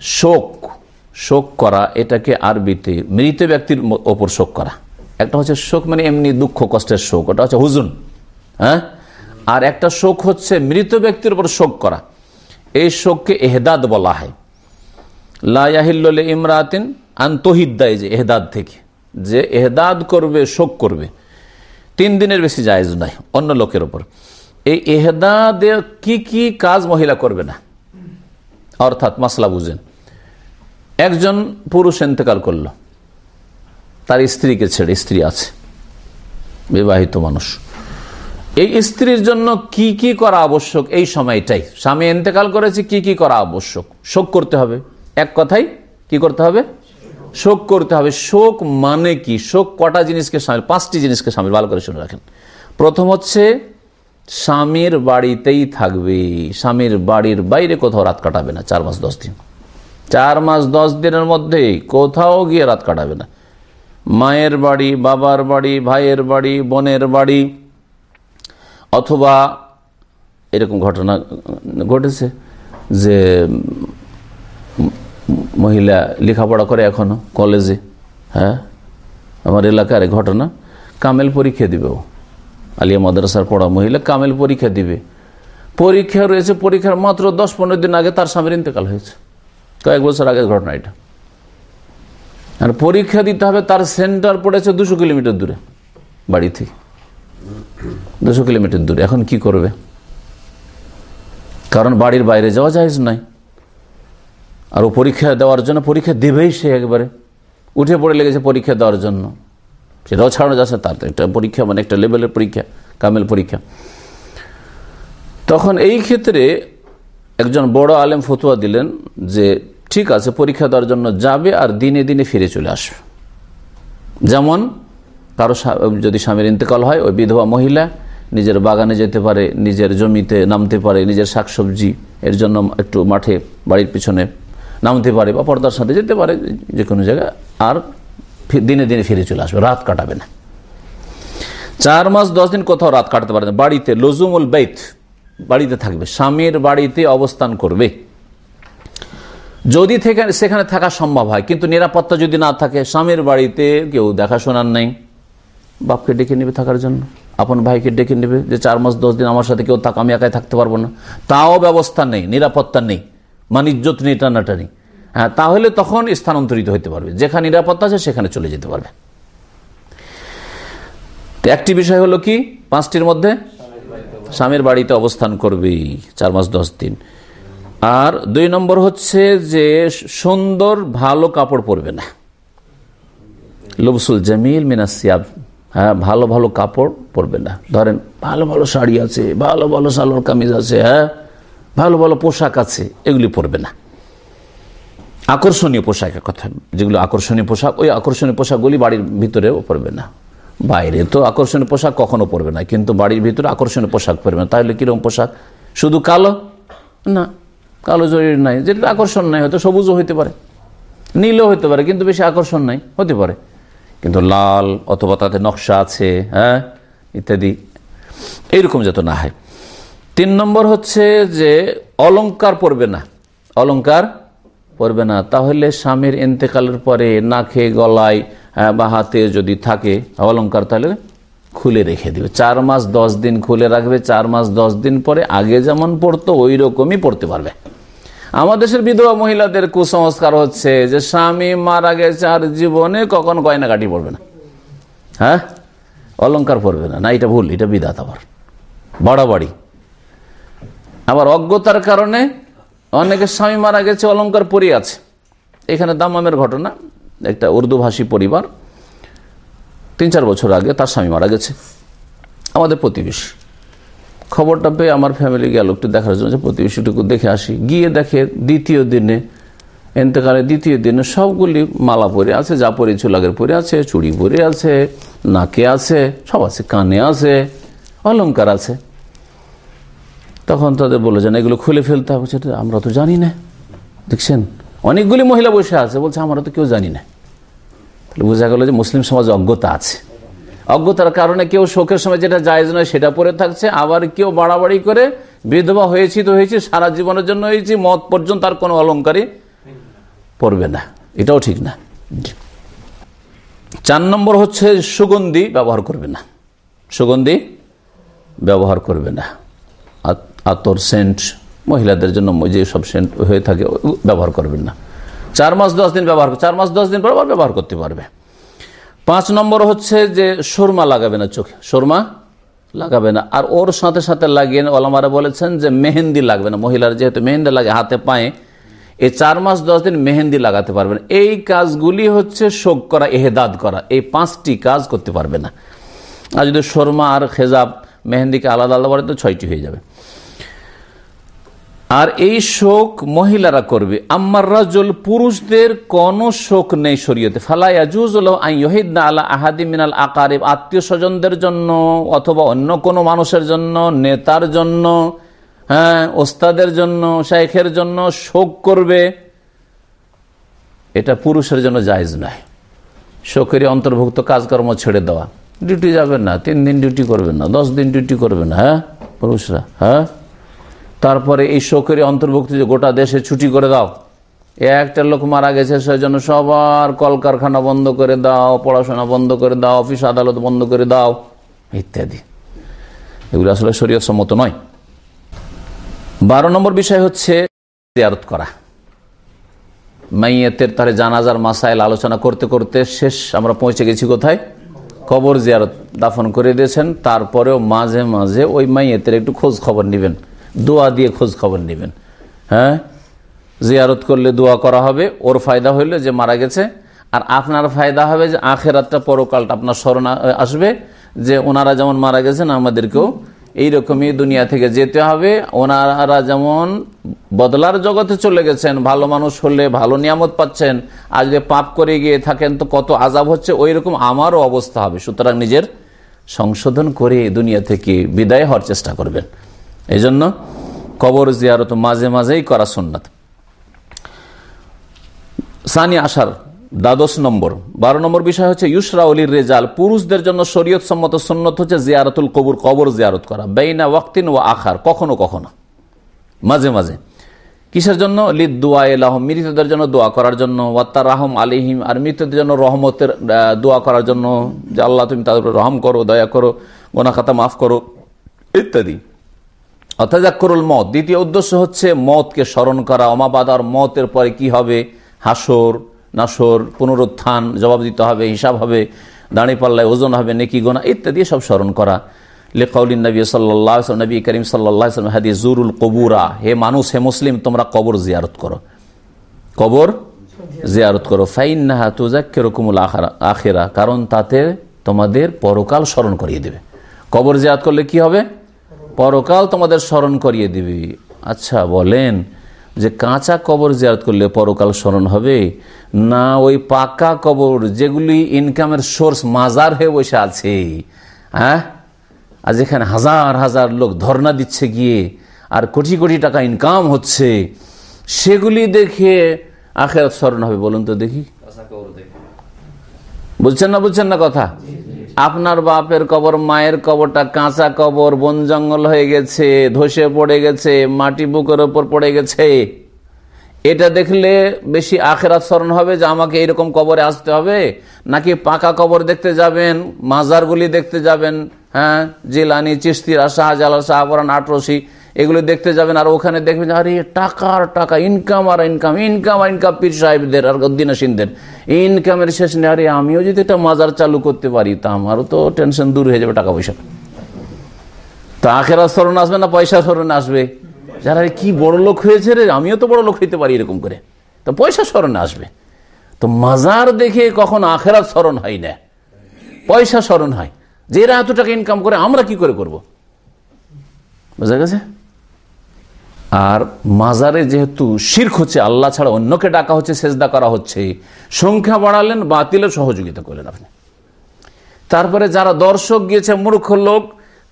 [SPEAKER 1] শোক শোক করা, এটাকে আরবিতে মৃত ব্যক্তির ওপর শোক করা। একটা হচ্ছে শোক মানে এমনি দুঃখ, কষ্টের শোক, ওটা হচ্ছে হুজুন হ্যাঁ? আর একটা শোক হচ্ছে মৃত ব্যক্তির উপর শোক করা। এই শোককে এহদাদ বলা হয়। লাহিল্ল ইমরাতিন আন্তহিদ্দায় যে এহদাদ থেকে। যে এহদাদ করবে, শোক করবে। তিন দিনের বেশি জায়েজ নাই অন্য লোকের ওপর। এই এহদাদে কি কি কাজ মহিলা করবে না? অর্থাৎ মাসলা বুঝেন। একজন পুরুষ এতেকাল করল। তার স্ত্রীকে ছেড়ে, স্ত্রী আছে, বিবাহিত মানুষ। এই স্ত্রীর জন্য কি কি করা আবশ্যক এই সময়টাই। স্বামী এতেকাল করেছে, কি কি করা আবশ্যক? শোক করতে হবে। এক কথাই, কি করতে হবে? শোক করতে হবে। শোক মানে কি? শোক কটা জিনিসকে সামিল পাঁচটি জিনিসকে সামিল ভালো করে শুনে রাখেন। প্রথম হচ্ছে, স্বামীর বাড়িতেই থাকবে। স্বামীর বাড়ির বাইরে কোথাও রাত কাটাবে না, চার মাস দশ দিন। চার মাস দশ দিনের মধ্যে কোথাও গিয়ে রাত কাটাবে না। মায়ের বাড়ি, বাবার বাড়ি, ভাইয়ের বাড়ি, বোনের বাড়ি, অথবা এরকম ঘটনা ঘটেছে যে মহিলা লেখাপড়া করে এখনও কলেজে হ্যাঁ? আমার এলাকার ঘটনা, কামেল পরীক্ষা দিবে ও। আলিয়া মাদ্রাসার পড়া মহিলা কামেল পরীক্ষা দিবে। পরীক্ষা রয়েছে, পরীক্ষার মাত্র দশ পনেরো দিন আগে তার স্বামীর ইন্তেকাল হয়েছে। কয়েক বছর আগের ঘটনা এটা। আর পরীক্ষা দিতে হবে, তার সেন্টার পড়েছে দুশো কিলোমিটার দূরে, বাড়ি থেকে। দুশো কিলোমিটার দূরে। এখন কি করবে? কারণ বাড়ির বাইরে যাওয়া যায় নাই আর ও পরীক্ষা দেওয়ার জন্য, পরীক্ষা দেবেই সে একবারে। উঠে পড়ে লেগেছে পরীক্ষা দেওয়ার জন্য। সেটাও ছাড়ানো যাচ্ছে, তার একটা পরীক্ষা মানে একটা লেভেলের পরীক্ষা, কামেল পরীক্ষা। তখন এই ক্ষেত্রে একজন বড় আলেম ফতুয়া দিলেন যে ঠিক আছে, পরীক্ষা দেওয়ার জন্য যাবে আর দিনে দিনে ফিরে চলে আসবে। যেমন কারও যদি স্বামীর ইন্তেকাল হয়, ওই বিধবা মহিলা নিজের বাগানে যেতে পারে, নিজের জমিতে নামতে পারে, নিজের শাকসবজি এর জন্য একটু মাঠে, বাড়ির পিছনে নামতে পারে বা পর্দার সাথে যেতে পারে যে কোনো জায়গায়, আর দিনে দিনে ফিরে চলে আসবে, রাত কাটাবে না। চার মাস, দশ দিন কোথাও রাত কাটাতে পারে না। বাড়িতে লজুমুল বেত, বাড়িতে থাকবে, স্বামীর বাড়িতে অবস্থান করবে। যদি থেকে সেখানে থাকা সম্ভব হয়, কিন্তু নিরাপত্তা যদি না থাকে, স্বামীর বাড়িতে কেউ দেখাশোনার নেই। বাপকে ডেকে নেবে থাকার জন্য। আপন ভাইকে ডেকে নেবে যে চার মাস, দশ দিন আমার সাথে কেউ থাক, আমি একাই থাকতে পারব না। তাও ব্যবস্থা নেই, নিরাপত্তা নেই মানে ইজ্জত নেই, টানাটানি। হ্যাঁ তাহলে তখন স্থানান্তরিত হতে পারবে। যেখানে নিরাপত্তা আছে, সেখানে চলে যেতে পারবে। একটি বিষয় হলো কি? পাঁচটির মধ্যে স্বামীর বাড়িতে অবস্থান করবে চার মাস, দশ দিন। আর দুই নম্বর হচ্ছে যে সুন্দর ভালো কাপড় পরবে না। লবসুল জামিল মিনাসিয়াব হ্যাঁ ভালো ভালো কাপড় পরবে না। ধরেন, ভালো ভালো শাড়ি আছে, ভালো ভালো সালোয়ার কামিজ আছে হ্যাঁ ভালো ভালো পোশাক আছে, এগুলি পরবে না। আকর্ষণীয় পোশাকের কথা, যেগুলো আকর্ষণীয় পোশাক, ওই আকর্ষণীয় পোশাকগুলি বাড়ির ভিতরেও পরবে না। বাইরে তো আকর্ষণীয় পোশাক কখনো পরবে না, কিন্তু বাড়ির ভিতরে আকর্ষণীয় পোশাক পরবে না। তাহলে কীরকম পোশাক? শুধু কালো? না। কালো জরির নাই, যেটা আকর্ষণ নাই, হয়তো সবুজও হইতে পারে। নীলও হইতে পারে, কিন্তু বেশি আকর্ষণ নাই, হতে পারে। কিন্তু লাল অথবা তাতে নকশা আছে হ্যাঁ ইত্যাদি, এইরকম যত না হয়। তিন নম্বর হচ্ছে যে অলঙ্কার পড়বে না। অলঙ্কার পড়বে না। তাহলে স্বামীর ইন্তেকালের পরে নাকে, গলায় বা হাতে যদি থাকে অলঙ্কার তাহলে খুলে রেখে দিবে। চার মাস দশ দিন খুলে রাখবে, চার মাস দশ দিন পরে আগে যেমন পড়তো ওই রকমই পড়তে পারবে। আমার দেশের বিধবা মহিলাদের কুসংস্কার হচ্ছে যে স্বামী মারা গেছে আর জীবনে কখন গয়না কাটি পড়বে না। হ্যাঁ? অলঙ্কার পড়বে না। না, এটা ভুল, এটা বিদাত আবার। বাড়াবাড়ি। আবার অজ্ঞতার কারণে অনেকের স্বামী মারা গেছে অলঙ্কার পরে আছে। এখানে দামামের ঘটনা, একটা উর্দু ভাষী পরিবার, তিন চার বছর আগে তার স্বামী মারা গেছে। আমাদের প্রতিবেশী। খবরটা পেয়ে আমার ফ্যামিলি গেল একটু দেখার জন্য প্রতিবেশীটুকু দেখে আসি। গিয়ে দেখে দ্বিতীয় দিনে এতেকালে দ্বিতীয় দিনে সবগুলি মালা পরে আছে, যা পরে চুলাগের পরে আছে, চুড়ি পরে আছে, নাকে আছে, সব আছে, কানে আছে অলঙ্কার আছে। তখন তাদের বলে যে এগুলো খুলে ফেলতে হবে। সেটা আমরা তো জানি না। দেখছেন? অনেকগুলি মহিলা বসে আছে, বলছে, আমরা তো কেউ জানি না। তাহলে বোঝা গেল যে মুসলিম সমাজে অজ্ঞতা আছে। অজ্ঞতার কারণে কেউ শোকের সময় যেটা জায়জ নয় সেটা পরে থাকছে। আবার কেউ বাড়াবাড়ি করে বিধবা হয়েছি তো হয়েছি, সারা জীবনের জন্য হয়েছি, মত পর্যন্ত তার কোনো অলঙ্কারই পড়বে না। এটাও ঠিক না। চার নম্বর হচ্ছে সুগন্ধি ব্যবহার করবে না। সুগন্ধি ব্যবহার করবে না। আতর, সেন্ট, মহিলাদের জন্য যে সব সেন্ট হয়ে থাকে ব্যবহার করবেন না। চার মাস দশ দিন ব্যবহার চার মাস দশ দিন পর ব্যবহার করতে পারবে। পাঁচ নম্বর হচ্ছে যে সুরমা লাগাবে না চোখে। সুরমা লাগাবে না। আর ওর সাথে সাথে লাগিয়ে ওলামারা বলেছেন যে মেহেন্দি লাগবে না। মহিলার যেহেতু মেহেন্দি লাগে, হাতে পায়ে, এই চার মাস, দশ দিন মেহেন্দি লাগাতে পারবেন এই কাজগুলি হচ্ছে শোক করা, এহেদাদ করা। এই পাঁচটি কাজ করতে পারবে না। আর যদি শর্মা আর খেজাব, মেহেন্দিকে আলাদা আলাদা করে, তো ছয়টি হয়ে যাবে। আর এই শোক মহিলারা করবে। আম্মার রাজল, পুরুষদের কোন শোক নেই শরীয়তে। আলা আহাদি মিনাল আকারিব আত্মীয় স্বজনদের জন্য অথবা অন্য কোনো মানুষের জন্য, নেতার জন্য হ্যাঁ ওস্তাদের জন্য শেখের জন্য শোক করবে। এটা পুরুষের জন্য জায়জ নয়। শোকের অন্তর্ভুক্ত কাজকর্ম ছেড়ে দেওয়া। ডিউটি যাবেন না, তিন দিন ডিউটি করবেন না, দশ দিন ডিউটি করবেন হ্যাঁ পুরুষরা হ্যাঁ। তারপরে এই শোকের অন্তর্ভুক্ত যে গোটা দেশে ছুটি করে দাও। একটা লোক মারা গেছে সেজন্য সবার কলকারখানা বন্ধ করে দাও, পড়াশোনা বন্ধ করে দাও, অফিস আদালত বন্ধ করে দাও, ইত্যাদি। এগুলো আসলে শরীয় সম্মত নয়। বারো নম্বর বিষয় হচ্ছে জিয়ারত করা। মাইয়েতের তাহলে জানাজার মাসাইল আলোচনা করতে করতে শেষ, আমরা পৌঁছে গেছি কোথায়? কবর জিয়ারত দাফন করে দিয়েছেন। তারপরেও মাঝে মাঝে ওই মাইয়েতের একটু খোঁজ খবর নেবেন। দোয়া দিয়ে খোঁজ খবর নেবেন। হ্যাঁ? জিয়ারত করলে দোয়া করা হবে। ওর ফায়দা হইলে যে মারা গেছে। আর আপনার ফায়দা হবে যে আখেরাতটা পরকালটা আপনার স্মরণ আসবে যে ওনারা যেমন মারা গেছেন, আমাদেরকেও এইরকমই দুনিয়া থেকে যেতে হবে। ওনারা যেমন বদলার জগতে চলে গেছেন, ভালো মানুষ হলে ভালো নিয়ামত পাচ্ছেন আজ যদি পাপ করে গিয়ে থাকেন তো কত আজাব হচ্ছে ওই রকম আমারও অবস্থা হবে। সুতরাং নিজের সংশোধন করে দুনিয়া থেকে বিদায় হওয়ার চেষ্টা করবেন। এই জন্য কবর জিয়ারত মাঝে মাঝেই করা সুন্নাত। সানি আসার দ্বাদশ নম্বর। বারো নম্বর বিষয় হচ্ছে, ইউসরা অলির রেজাল, পুরুষদের জন্য শরীয়ত সম্মত সন্ন্যত হচ্ছে জিয়ারতুল কবুর, কবর জিয়ারত করা। বেইনা ওয়াক্তিন ও আখার, কখনো কখনো, মাঝে মাঝে। কিসের জন্য? লিদ দোয়া এলাহম মৃতদের জন্য দোয়া করার জন্য। ওয়াত্তার রাহম আলিহিম আর মৃতদের জন্য রহমতের দোয়া করার জন্য। যে আল্লাহ তুমি তাদের রহম করো, দয়া করো গোনা খাতা মাফ করো, ইত্যাদি। অর্থাৎ মত। দ্বিতীয় উদ্দেশ্য হচ্ছে মতকে স্মরণ করা। অমাবাদার মতের পরে কি হবে? হাসর, নাসর, পুনরুত্থান, জবাব দিতে হবে, হিসাব হবে, দাঁড়ি পাল্লায় ওজন হবে, নেকি গোনা ইত্যাদি সব স্মরণ করা। লেখাউলিন নবী সাল্লাহ নবী করিম সাল্লাহ হাদি জুরুল কবুরা। হে মানুষ, হে মুসলিম, তোমরা কবর জিয়ারত করো। কবর জিয়ারত করো। ফাইন নাহা তুজাক্কেরকুমুল আখেরা। কারণ তাতে তোমাদের পরকাল স্মরণ করিয়ে দেবে। কবর জিয়ারত করলে কি হবে? পরকাল তোমাদের স্মরণ করিয়ে দিবে। আচ্ছা বলেন যে কাঁচা কবর জিয়ারত করলে পরকাল স্মরণ হবে? না ওই পাকা কবর যেগুলি ইনকামের সোর্স মাজার হয়ে বসে আছে। হ্যাঁ? আজ এখানে হাজার হাজার লোক ধর্না দিচ্ছে গিয়ে আর কোটি কোটি টাকা ইনকাম হচ্ছে। সেগুলি দেখে আখের স্মরণ হবে বলুন তো দেখি। বুঝছেন না বুঝছেন না কথা? আপনার বাপের কবর, মায়ের কবরটা কাঁচা কবর, বন জঙ্গল হয়ে গেছে, ধসে পড়ে গেছে, মাটি বুকের ওপর পড়ে গেছে। এটা দেখলে বেশি আখেরাত স্মরণ হবে যে আমাকে এরকম কবরে আসতে হবে? নাকি পাকা কবর দেখতে যাবেন, মাজারগুলি দেখতে যাবেন হ্যাঁ? জিলানি চিস্তিরা শাহজালা শাহপরান আটরসি এগুলো দেখতে যাবেন আর ওখানে দেখবেন আরে, টাকার টাকা ইনকাম আর ইনকাম ইনকাম আর ইনকাম পীর সাহেবদের আর গদ্দিনাসীনদের ইনকামের শেষ নেই, আরে, আমিও যদি একটা মাজার চালু করতে পারি, তা আমারও তো টেনশন দূর হয়ে যাবে টাকা পয়সা তো আখেরা স্মরণ আসবে না পয়সা স্মরণ আসবে? যারা কি বড় লোক হয়েছে রে? আমিও তো বড় লোক হইতে পারি এরকম করে। তো পয়সা স্মরণ আসবে। তো মাজার দেখে কখন আখেরাত স্মরণ হয় না। পয়সা স্মরণ হয়। যে এরা এত টাকা ইনকাম করে, আমরা কি করে করব? বোঝা গেছে? আর মাজারে যেহেতু শির্ক হচ্ছে, আল্লাহ ছাড়া অন্যকে ডাকা হচ্ছে, সেজদা করা হচ্ছে, সংখ্যা বাড়ালেন, বাতিলের সহযোগিতা করলেন আপনি। তারপরে যারা দর্শক গিয়েছে, মূর্খ লোক,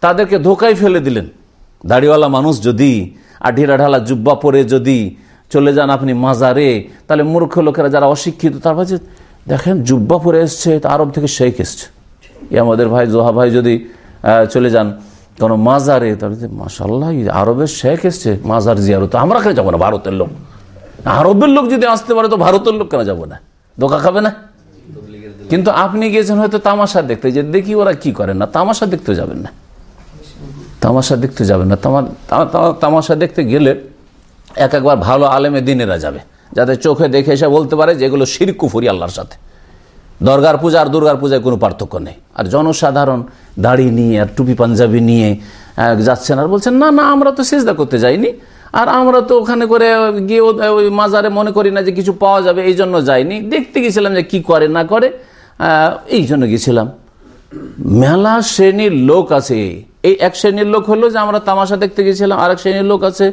[SPEAKER 1] তাদেরকে ধোকায় ফেলে দিলেন। দাড়িওয়ালা মানুষ যদি আঢিরা ঢালা জুব্বা পরে যদি চলে যান আপনি মাজারে, তাহলে মূর্খ লোকেরা যারা অশিক্ষিত, তার ভাবছে দেখেন, জুব্বা পরে এসছে আরব থেকে শেখ এসছে। আমাদের ভাই, জোহা ভাই যদি চলে যান কোনো মাজারে, তাহলে মাসাল্লাহ আরবের শেখ এসছে মাজার জিয়ারত। আমরা কেন যাব না? ভারতের লোক। আরবের লোক যদি আসতে পারে, তো ভারতের লোক কেন যাব না? দোকা খাবে না? কিন্তু আপনি গিয়েছেন হয়তো তামাশা দেখতে, যে দেখি ওরা কি করে না, তামাশা দেখতে যাবেন না। তামাশা দেখতে যাবেন না। তামা তামাশা দেখতে গেলে এক একবার ভালো আলেমে দিনেরা যাবে। যাতে চোখে দেখে এসে বলতে পারে যে এগুলো শিরকুফুরি আল্লাহর সাথে। দরগার পূজা আর দুর্গার পূজায় কোনো পার্থক্য নেই। আর জনসাধারণ দাড়ি নিয়ে আর টুপি, পাঞ্জাবি নিয়ে যাচ্ছেন আর বলছেন, না না, আমরা তো সেজদা করতে যাইনি। আর আমরা তো ওখানে করে গিয়ে ওই মাজারে মনে করি না যে কিছু পাওয়া যাবে, এই জন্য যাইনি। দেখতে গেছিলাম যে কি করে, না করে এই জন্য গেছিলাম। মেলা শ্রেণির লোক আছে। এই এক শ্রেণির লোক হলো যে আমরা তামাশা দেখতে গেছিলাম আর এক শ্রেণির লোক আছে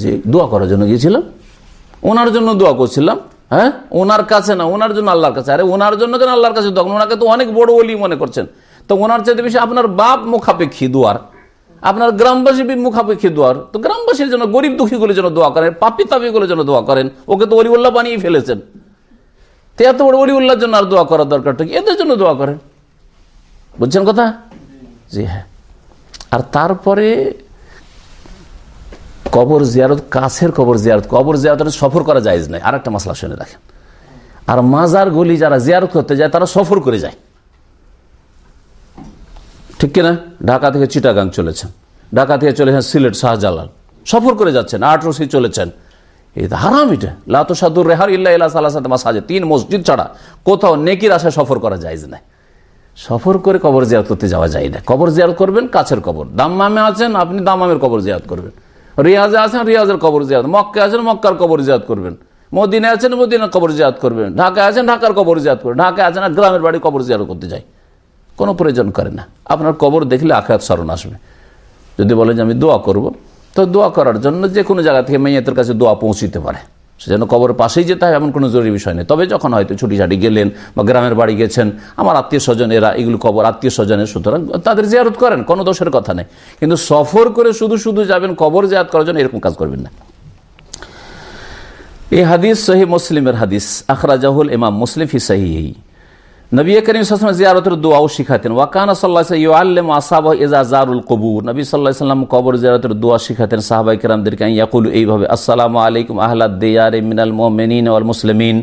[SPEAKER 1] যে দোয়া করার জন্য গিয়েছিলাম ওনার জন্য দোয়া করছিলাম। হ্যাঁ? ওনার কাছে না, ওনার জন্য আল্লাহর কাছে। আরে ওনার জন্য কেন আল্লাহর কাছে দোয়া ওনাকে তো অনেক বড় বলি মনে করছেন। তো ওনার চাইতে বেশি আপনার বাপ মুখাপেক্ষী দোয়ার। আপনার গ্রামবাসী মুখাপেক্ষী দোয়ার। তো গ্রামবাসীর জন্য, গরিব দুঃখীগুলোর জন্য দোয়া করেন, পাপি তাপিগুলোর জন্য দোয়া করেন। ওকে তো অলিউল্লাহ বানিয়ে ফেলেছেন। তো এত বড় অলিউল্লাহর জন্য আর দোয়া করার দরকারটা কি? এদের জন্য দোয়া করেন। বুঝছেন কথা? জি হ্যাঁ। আর তারপরে কবর জিয়ারত, কাছের কবর জিয়ারত। কবর জিয়ারত সফর করা যায় নাই আর একটা মশলা শুনে রাখেন। আর মাজার গলি যারা জিয়ারত করতে যায়, তারা সফর করে যায়। ঠিক কিনা? ঢাকা থেকে চিটাগাং চলেছেন। ঢাকা থেকে চলেছেন সিলেট শাহজালাল। সফর করে যাচ্ছেন। আটরসি চলেছেন। এটা হারাম এটা। লাতো সাদুর রেহার ইল্লা তিন মসজিদ ছাড়া কোথাও নেকির আশায় সফর করা যায় নাই সফর করে কবর জিয়াত করতে যাওয়া যায় না। কবর জিয়াত করবেন, কাছের কবর। দাম্মামে আছেন, আপনি দাম্মামের কবর জিয়াত করবেন। রিয়াজে আছেন, রিয়াজের কবর জিয়াদ মক্কে আছেন, মক্কার কবর জিয়াদ করবেন। মদিনে আছেন, মদিনার কবর জিয়াদ করবেন। ঢাকায় আছেন, ঢাকার কবর জিয়াদ করবেন। ঢাকায় আছেন আর গ্রামের বাড়ি কবর জিয়াদ করতে যাই কোনো প্রয়োজন করে না। আপনার কবর দেখলে আখাত স্মরণ আসবে। যদি বলেন যে আমি দোয়া করব, তো দোয়া করার জন্য যে কোনো জায়গা থেকে মেয়েতের কাছে দোয়া পৌঁছিতে পারে। সেজন্য কবর পাশেই যেতে হয়, এমন কোনো জরুরি বিষয় নেই। তবে যখন হয়তো ছুটি ছাটি গেলেন বা গ্রামের বাড়ি গেছেন, আমার আত্মীয় স্বজন এরা এগুলো কবর, আত্মীয় স্বজনের, সুতরাং তাদের জিয়ারত করেন, কোনো দোষের কথা নেই। কিন্তু সফর করে শুধু শুধু যাবেন, কবর জিয়ারত করার জন্য এরকম কাজ করবেন না। এই হাদিস সহি মুসলিমের হাদিস, আখরাজাহুল ইমাম মুসলিম ফি সহি নবী করিম সাল্লাম জিয়ারতের দোয়াও শিখাতেন। ওয়াকানা সাল্লাহ ইউআল্লেম আসাবাহ ইজা জারুল কবুর। নবী সাল্লাহ সাল্লাম কবর জিয়ারতের দোয়া শিখাতেন সাহাবাই কেরামদেরকে ইয়াকুল এইভাবে, আসসালামু আলাইকুম আহলাদ দিয়ার মিনাল মুমিনিন ওয়াল মুসলিমিন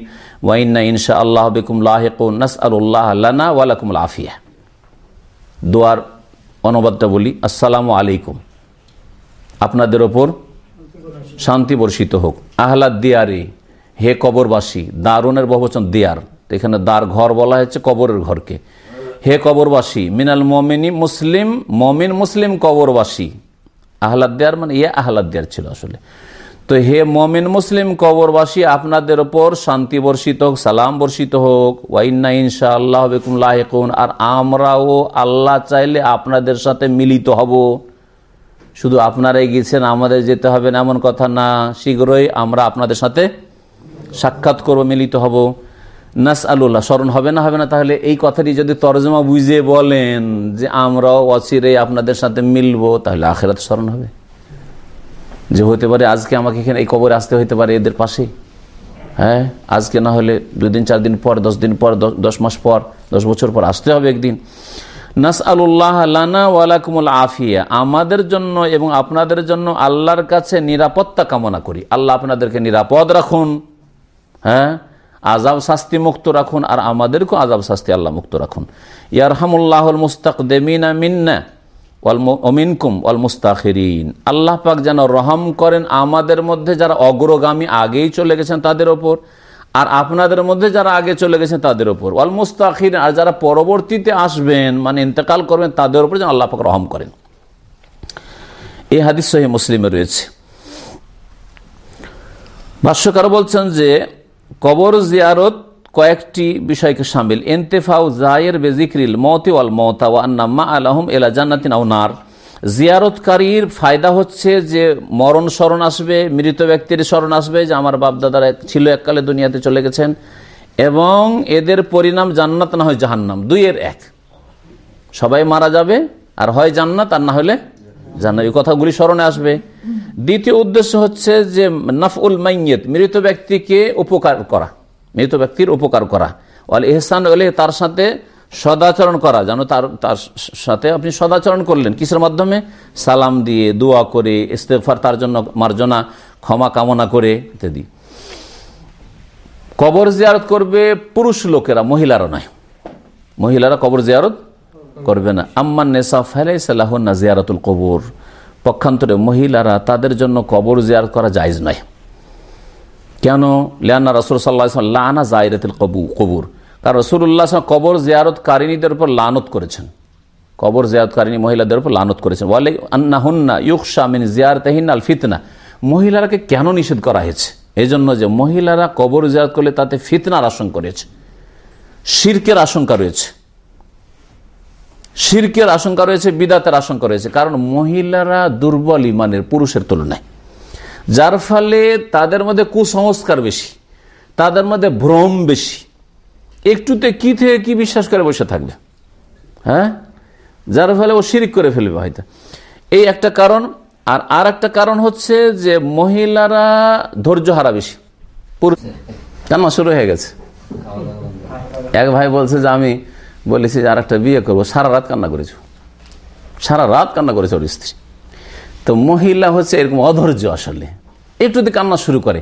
[SPEAKER 1] ওয়াইন্না ইনশা আল্লাহ বিকুম লাহিকুন, নাসআলুল্লাহ লানা ওয়া লাকুম আফিয়া। দোয়ার অনুবাদটা বলি, আসসালামু আলাইকুম। আপনাদের ওপর শান্তি বর্ষিত হোক। আহলাদ দিয়ারে, হে কবরবাসী দারুনের বহুবচন দিয়ার। এখানে দার ঘর বলা হয়েছে, কবরের ঘরকে। হে কবরবাসী, মিনাল মমিনী মুসলিম, মমিন মুসলিম কবরবাসী। আহলাদ দেয়ার মানে ইয়ে আহলাদ দেয়ার ছিল আসলে। তো হে মমিন মুসলিম কবরবাসী, আপনাদের ওপর শান্তি বর্ষিত হোক, সালাম বর্ষিত হোক। ওয়াইন্না ইনশা আল্লাহ বেকুম আর আমরাও আল্লাহ চাইলে আপনাদের সাথে মিলিত হব। শুধু আপনারাই গেছেন, আমাদের যেতে হবে না, এমন কথা না। শীঘ্রই আমরা আপনাদের সাথে সাক্ষাৎ করব, মিলিত হব। নাস আল্লাহ স্মরণ হবে না হবে না? তাহলে এই কথাটি যদি তরজমা বুঝে বলেন যে আমরাও অচিরে আপনাদের সাথে মিলব, তাহলে আখেরাত স্মরণ হবে। যে হতে পারে আজকে আমাকে এখানে এই কবরে আসতে হতে পারে এদের পাশে। হ্যাঁ আজকে না হলে দুদিন চার দিন পর, দশ দিন পর, দশ মাস পর, দশ বছর পর আসতে হবে একদিন। নাস আল্লাহ লানা আফিয়া, আমাদের জন্য এবং আপনাদের জন্য আল্লাহর কাছে নিরাপত্তা কামনা করি। আল্লাহ আপনাদেরকে নিরাপদ রাখুন। হ্যাঁ আজাব শাস্তি মুক্ত রাখুন আর আমাদেরকেও আজাব শাস্তি আল্লাহ মুক্ত রাখুন। ইয়ারহামুল্লাহুল মুস্তাক দেমিনা মিন্না অমিনকুম ওয়াল মুস্তাখিরিন। আল্লাহ পাক যেন রহম করেন আমাদের মধ্যে যারা অগ্রগামী আগেই চলে গেছেন তাদের ওপর আর আপনাদের মধ্যে যারা আগে চলে গেছেন তাদের ওপর। ওয়াল মুস্তাখির আর যারা পরবর্তীতে আসবেন মানে ইন্তেকাল করবেন, তাদের উপর যেন আল্লাহ পাক রহম করেন। এই হাদিস মুসলিমে রয়েছে। ভাষ্যকার বলছেন যে কবর জিয়ারত কয়েকটি বিষয়কে সামিল। এন্তেফাউ জায়ের বেজিক্রিল মতে ওয়াল মতা ওয়ান্নাম্মা আলহম এলা জান্নাতিন আউনার জিয়ারতকারীর ফায়দা হচ্ছে যে মরণ স্মরণ আসবে, মৃত ব্যক্তির স্মরণ আসবে যে আমার বাপদাদারা ছিল এককালে দুনিয়াতে চলে গেছেন এবং এদের পরিণাম জান্নাত না হয় জাহান্নাম, দুইয়ের এক। সবাই মারা যাবে, আর হয় জান্নাত আর না হলে জান্নাত এই কথাগুলি স্মরণে আসবে। দ্বিতীয় উদ্দেশ্য হচ্ছে যে নাফউল মাইয়েত, মৃত ব্যক্তিকে উপকার করা, মৃত ব্যক্তির উপকার করা। ওয়াল এহসান হলে তার সাথে সদাচরণ করা, যেন তার তার সাথে আপনি সদাচরণ করলেন। কিসের মাধ্যমে? সালাম দিয়ে, দোয়া করে ইস্তেফার তার জন্য মার্জনা, ক্ষমা কামনা করে, ইত্যাদি। কবর জিয়ারত করবে পুরুষ লোকেরা, মহিলারা নয়। মহিলারা কবর জিয়ারত করবে না। আম্মান নেশা ফেলাই সাল্লাহ না জিয়ারতুল কবর। পক্ষান্তরে মহিলারা তাদের জন্য কবর জিয়ারত করা জায়জ নয়। কেন? লিয়ান্না রসুল সাল্লাহ লানা জায়রাতুল কবু কবুর। কারণ রসুল্লাহ কবর জিয়ারতকারিনীদের উপর লানত করেছেন। কবর জিয়ারতকারিনী মহিলাদের উপর লানত করেছেন। বলে আন্না হুন্না ইউকশা মিন জিয়ারতহিন আল ফিতনা মহিলারাকে কেন নিষেধ করা হয়েছে? এই জন্য যে মহিলারা কবর জিয়ারত করলে তাতে ফিতনার আশঙ্কা রয়েছে। শির্কের আশঙ্কা রয়েছে। শির্কের আশঙ্কা রয়েছে, বিদাতের আশঙ্কা রয়েছে, কারণ মহিলারা দুর্বল ইমানের পুরুষের তুলনায়। যার ফলে তাদের মধ্যে কুসংস্কার বেশি, তাদের মধ্যে ভ্রম বেশি। একটুতে কি থেকে কি বিশ্বাস করে বসে থাকবে? হ্যাঁ? যার ফলে ও শিরিক করে ফেলবে হয়তো। এই একটা কারণ, আর আর একটা কারণ হচ্ছে যে মহিলারা ধৈর্য হারা বেশি। কেন? শুরু হয়ে গেছে। এক ভাই বলছে যে আমি বলেছি, যে আর একটা বিয়ে করব। সারা রাত কান্না করেছ। সারা রাত কান্না করেছে ওর স্ত্রী। তো মহিলা হচ্ছে এরকম অধৈর্য আসলে। একটু যদি কান্না শুরু করে।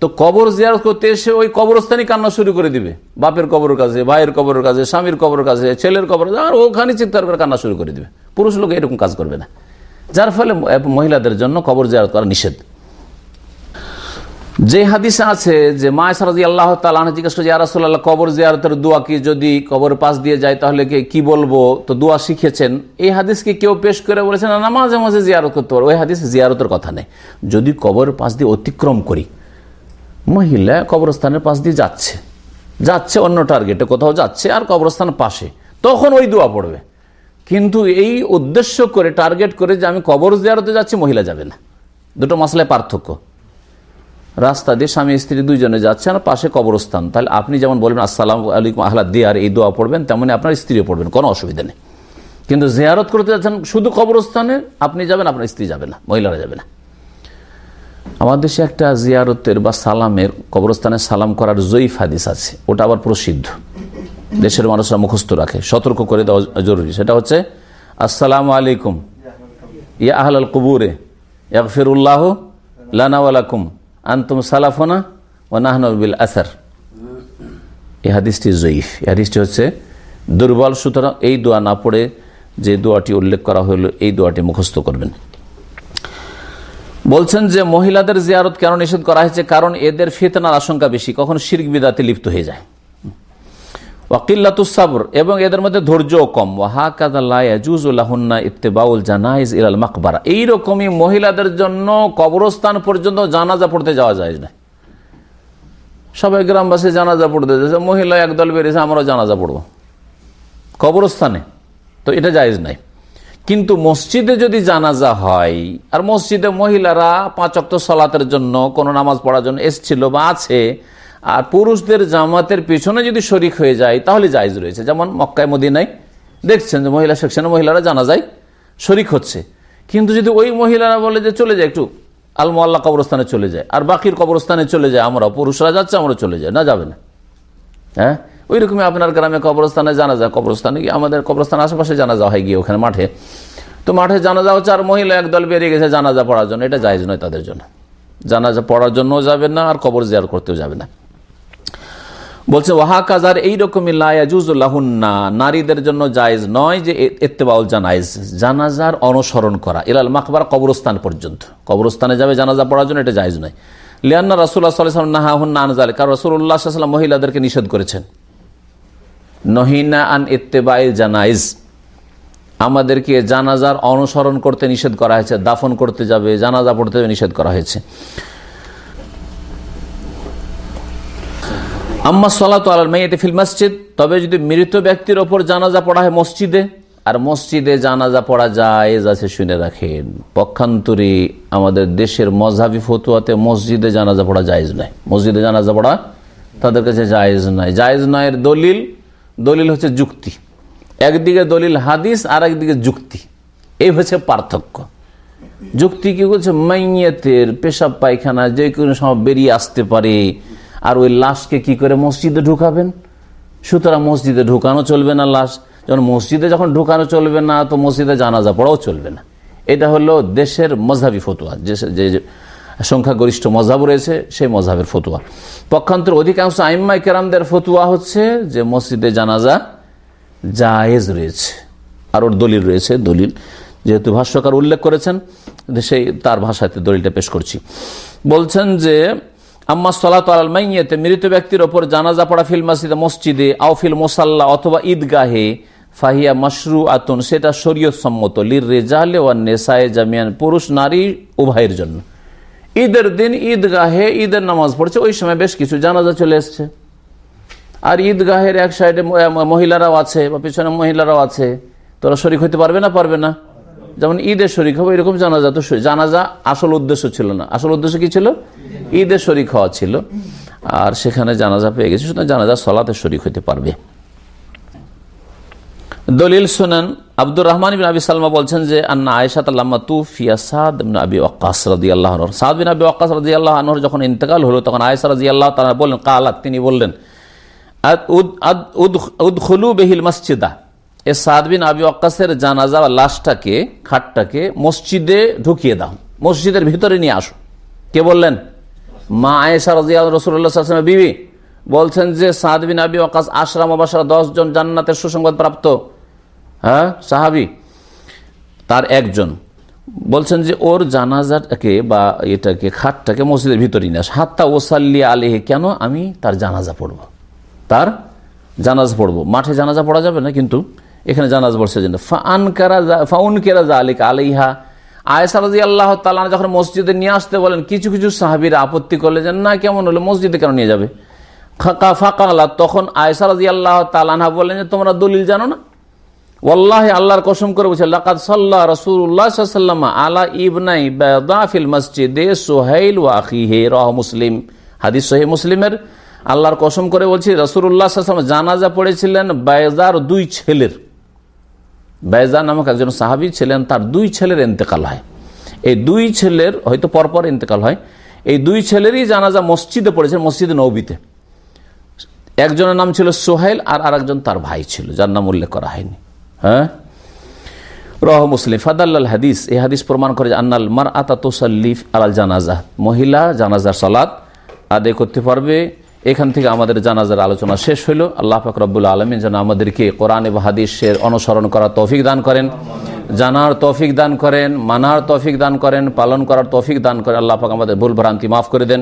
[SPEAKER 1] তো কবর জিয়ারত করতে এসে ওই কবরস্থানই কান্না শুরু করে দিবে। বাপের কবরের কাছে, ভাইয়ের কবরের কাছে, স্বামীর কবরের কাছে, ছেলের কবর আর ওখানে চিৎকার করে কান্না শুরু করে দিবে। পুরুষ লোক এরকম কাজ করবে না। যার ফলে মহিলাদের জন্য কবর জিয়ারত করা নিষেধ। যে হাদিসে আছে যে মা সারাজি আল্লাহ তালা জিজ্ঞেস করছে আরাসুল্লাহ কবর জিয়ারতের দোয়া কি? যদি কবর পাশ দিয়ে যায়, তাহলে কি বলব? তো দোয়া শিখেছেন। এই হাদিসকে কেউ পেশ করে বলেছেন না? মাঝে মাঝে জিয়ারত করতে পারো ওই হাদিস জিয়ারতের কথা নেই। যদি কবর পাশ দিয়ে অতিক্রম করি, মহিলা কবরস্থানের পাশ দিয়ে যাচ্ছে যাচ্ছে অন্য টার্গেটে, কোথাও যাচ্ছে আর কবরস্থান পাশে, তখন ওই দোয়া পড়বে। কিন্তু এই উদ্দেশ্য করে, টার্গেট করে যে আমি কবর জিয়ারতে যাচ্ছি, মহিলা যাবে না। দুটো মশলায় পার্থক্য। রাস্তা দিয়ে স্বামী স্ত্রী দুইজনে যাচ্ছে আর পাশে কবরস্থান। তাহলে আপনি যেমন বলবেন, আসসালাম আলাইকুম আহ্লাদ দিয়ার এই দোয়া পড়বেন, তেমনি আপনার স্ত্রীও পড়বেন, কোনো অসুবিধা নেই। কিন্তু জিয়ারত করতে যাচ্ছেন শুধু কবরস্থানে, আপনি যাবেন, আপনার স্ত্রী যাবে না, মহিলারা যাবে না। আমাদের দেশে একটা জিয়ারতের বা সালামের, কবরস্থানে সালাম করার জয়ীফ হাদিস আছে, ওটা আবার প্রসিদ্ধ। দেশের মানুষরা মুখস্থ রাখে, সতর্ক করে দেওয়া জরুরি। সেটা হচ্ছে, আসসালামু আলাইকুম, ইয়া আহলাল কবুরে ইয়াকফিরুল্লাহ লানাওয়ালাকুম আন্তুম সালাফোনা ও নাহনবিল আসার। এই হাদিসটি জয়ীফ। এই হাদিসটি হচ্ছে দুর্বল, সুতরাং এই দোয়া না পড়ে যে দোয়াটি উল্লেখ করা হলো এই দোয়াটি মুখস্থ করবেন। বলছেন যে মহিলাদের জিয়ারত কেন নিষেধ করা হয়েছে? কারণ এদের ফেতনার আশঙ্কা বেশি। কখন শির্ক বিদাতে লিপ্ত হয়ে যায়। ওয়াকিল্লাতুসাবর এবং এদের মধ্যে ধৈর্য কম। ওয়াহা কাদাল্লাহুন্না ইত্তেবাউল জানাইজ ইলাল মাকবারা। এইরকমই মহিলাদের জন্য কবরস্থান পর্যন্ত জানাজা পড়তে যাওয়া যায় না। সবাই গ্রামবাসী জানাজা পড়তে যাচ্ছে মহিলা একদল বেরিয়েছে, আমরাও জানাজা পড়ব। কবরস্থানে তো এটা জায়েজ নাই। কিন্তু মসজিদে যদি জানাজা হয়, আর মসজিদে মহিলারা পাঁচ অক্ট সলাতের জন্য কোনো নামাজ পড়ার জন্য এসছিল বা আছে আর পুরুষদের জামাতের পিছনে যদি শরিক হয়ে যায়, তাহলে জায়জ রয়েছে। যেমন মক্কায়, মদিনায় দেখছেন যে মহিলা সেকশনে মহিলারা জানা যায় শরিক হচ্ছে। কিন্তু যদি ওই মহিলারা বলে যে চলে যায়, একটু আলমোয়াল্লা কবরস্থানে চলে যায়, আর বাকির কবরস্থানে চলে যায়, আমরা পুরুষরা যাচ্ছে, আমরা চলে যাই, না যাবে না। হ্যাঁ? ওই রকমই আপনার গ্রামে কবরস্থানে জানা যায় কবরস্থানে গিয়ে আমাদের কবরস্থান আশেপাশে জানা যাওয়া হয় গিয়ে ওখানে মাঠে। তো মাঠে জানা জানাজা হচ্ছে, আর মহিলা একদল বেরিয়ে গেছে জানাজা পড়ার জন্য। এটা জায়জ নয় তাদের জন্য। জানাজা পড়ার জন্যও যাবে না, আর কবর জিয়ার করতেও যাবে না। বলছে, ওয়াহাকাজার এইরকমই লায়াজুজুল্লাহুন্না নারীদের জন্য জায়েজ নয় যে এত্তেবাউল জানাইজ জানাজার অনুসরণ করা। ইলাল মাকবার কবরস্থান পর্যন্ত। কবরস্থানে যাবে জানাজা পড়ার জন্য এটা জায়েজ নয়। লিয়ান্না রাসুল্লাহ সাল্লাম নাহাহুন্না আনজাল কারণ রসুল্লাহ মহিলাদেরকে নিষেধ করেছেন। নহিনা আন ইত্তেবাইল জানাইজ আমাদেরকে জানাজার অনুসরণ করতে নিষেধ করা হয়েছে, দাফন করতে যাবে, জানাজা পড়তে নিষেধ করা হয়েছে। আম্মা সলাত আল মেয়েতে ফিল মসজিদ, তবে যদি মৃত ব্যক্তির ওপর জানাজা পড়া হয় মসজিদে, আর মসজিদে জানাজা পড়া যায় আছে শুনে রাখেন। পক্ষান্তরে আমাদের দেশের মজাবি ফতুয়াতে মসজিদে জানাজা পড়া জায়েজ নয়। মসজিদে জানাজা পড়া তাদের কাছে জায়েজ নয়। জায়েজ নয়ের দলিল দলিল হচ্ছে যুক্তি। একদিকে দলিল হাদিস আর একদিকে যুক্তি। এই হচ্ছে পার্থক্য। যুক্তি কি বলছে মাইয়েতের পেশাব পায়খানা, যে কোনো সময় বেরিয়ে আসতে পারে আর ওই লাশকে কি করে মসজিদে ঢুকাবেন? সুতরাং মসজিদে ঢুকানো চলবে না লাশ। যখন মসজিদে যখন ঢুকানো চলবে না, তো মসজিদে জানাজা পড়াও চলবে না। এটা হলো দেশের মজাবি ফতুয়া। যে সংখ্যাগরিষ্ঠ মজাব রয়েছে, সেই মজাবের ফতুয়া। পক্ষান্তর অধিকাংশ আইম্মাই কেরামদের ফতুয়া হচ্ছে যে মসজিদে জানাজা জায়েজ রয়েছে। আর ওর দলিল রয়েছে, দলিল। যেহেতু ভাষ্যকার উল্লেখ করেছেন সেই তার ভাষাতে দলিলটা পেশ করছি। বলছেন যে আম্মা সলাত আল মাইয়েতে মৃত ব্যক্তির ওপর জানাজা পড়া ফিল মসজিদে মসজিদে আউফিল মোসাল্লা অথবা ঈদগাহে ফাহিয়া মশরু আতুন সেটা শরীয়ত সম্মত লির রেজালে ও নেশায় জামিয়ান, পুরুষ, নারী, উভয়ের জন্য। ঈদের দিন ঈদগাহে ঈদের নামাজ পড়ছে, ওই সময় বেশ কিছু জানাজা চলে এসছে। আর ঈদগাহের এক সাইডে মহিলারাও আছে, বা পিছনে মহিলারাও আছে। তোরা শরিক হইতে পারবে না পারবে না। যেমন ঈদের শরিক হবে, এরকম জানাজা তো জানাজা আসল উদ্দেশ্য ছিল না। আসল উদ্দেশ্য কি ছিল? ঈদের শরিক হওয়া ছিল। আর সেখানে জানাজা পেয়ে গেছে। সুতরাং জানাজা সলাতে শরিক হইতে পারবে। দলিল শোনেন আব্দুর রহমান বিন আবি সালমা বলছেন যে, আন্না আয়সাত আল্লামা তুফিয়া সাদ বিন আবি ওয়াক্কাস রাদি আল্লাহ সাদ বিন আবি ওয়াক্কাস রাদি আল্লাহ যখন ইন্তেকাল হলো, তখন আয়সা রাজি আল্লাহ তারা বললেন, কালাত, তিনি বললেন উদ্খুলু বেহিল মসজিদা। এ সাদ বিন আবি ওয়াক্কাসের জানাজা লাশটাকে, খাটটাকে মসজিদে ঢুকিয়ে দাও। মসজিদের ভিতরে নিয়ে আসো। কে বললেন? মা আয়েশা রাজিয়া রসুল্লাহ বিবি। বলছেন যে সাদ বিন আবি ওয়াক্কাস আশরাম অবাসরা দশ জন জান্নাতের সুসংবাদ প্রাপ্ত। হ্যাঁ সাহাবি? তার একজন। বলছেন যে ওর জানাজাটাকে বা এটাকে, খাটটাকে মসজিদের ভিতরে নিয়ে আস। হাত্তা ওসাল্লি আলেহে কেন আমি তার জানাজা পড়ব? তার জানাজা পড়ব। মাঠে জানাজা পড়া যাবে না কিন্তু? এখানে জানাজ পড়ছে জন্য ফান কেরা ফাউন কেরা আলিক আলিহা আয়সা রাজি আল্লাহ তালা যখন মসজিদে নিয়ে আসতে বলেন, কিছু কিছু সাহাবিরা আপত্তি করলে যে, না, কেমন হলো? মসজিদে কেন নিয়ে যাবে? ফাঁকা ফাঁকা আল্লাহ তখন আয়সা আল্লাহ তালানহা বললেন যে, তোমরা দলিল জানো না? ওয়াল্লাহ, আল্লাহর কসম করে বলছে, লাকাদ সাল্লাহ রসুল্লাহাম আলা ইবনাই বেদাফিল মসজিদে সোহাইল ও আখিহে। রহ মুসলিম। হাদিস সোহে মুসলিমের। আল্লাহর কসম করে বলছি রসুল্লাহ জানাজা পড়েছিলেন বেজার দুই ছেলের। বেজা নামক একজন সাহাবি ছিলেন, তার দুই ছেলের ইন্তেকাল হয়। এই দুই ছেলের, হয়তো পরপর ইন্তেকাল হয়। এই দুই ছেলেরই জানাজা মসজিদে পড়েছে, মসজিদে নবীতে। একজনের নাম ছিল সোহেল আর আরেকজন তার ভাই ছিল, যার নাম উল্লেখ করা হয়নি। হ্যাঁ? রহ মুসলিম। ফাদাল হাদিস, এই হাদিস প্রমাণ করে আন্নাল মার আতা তোসাল্লিফ আলাল জানাজা। মহিলা জানাজার সালাদ আদায় করতে পারবে এখান থেকে আমাদের জানাজার আলোচনা শেষ হইল। আল্লাহ ফাকরাবুল আলমী যেন আমাদেরকে কোরআন এবং হাদিসের অনুসরণ করার তৌফিক দান করেন, জানার তৌফিক দান করেন, মানার তৌফিক দান করেন, পালন করার তৌফিক দান করেন। আল্লাহ পাক আমাদের ভুল ভ্রান্তি মাফ করে দেন।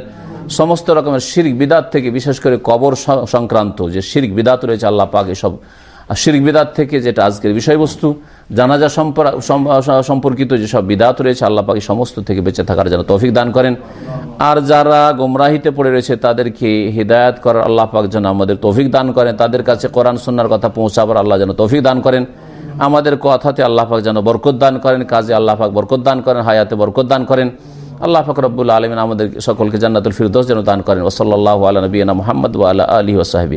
[SPEAKER 1] সমস্ত রকমের শির্ক বিদাত থেকে, বিশেষ করে কবর সংক্রান্ত যে শির্ক বিদাত রয়েছে, আল্লাহ পাক এসব শিরিক বিদাত থেকে যেটা আজকের বিষয়বস্তু, জানাজা সম্পর্কিত যেসব বিদাত রয়েছে, আল্লাহ পাক সমস্ত থেকে বেঁচে থাকার যেন তৌফিক দান করেন। আর যারা গোমরাহিতে পড়ে রয়েছে, তাদেরকে হৃদায়ত করার আল্লাহ পাক যেন আমাদের তৌফিক দান করেন। তাদের কাছে কোরআন সন্ন্যার কথা পৌঁছাবার আল্লাহ যেন তৌফিক দান করেন। আমাদের কথাতে আল্লাহ পাক যেন বরকত দান করেন, কাজে আল্লাহ পাক বরকত দান করেন, হায়াতে বরকত দান করেন। আল্লাহ পাক আলমিন আমাদের সকলকে জান্নাতুল ফিরদোস যেন দান করেন। ওসল্লাহ আলা নবীনা মোহাম্মদ আল্লাহ আলী ওসাহাবি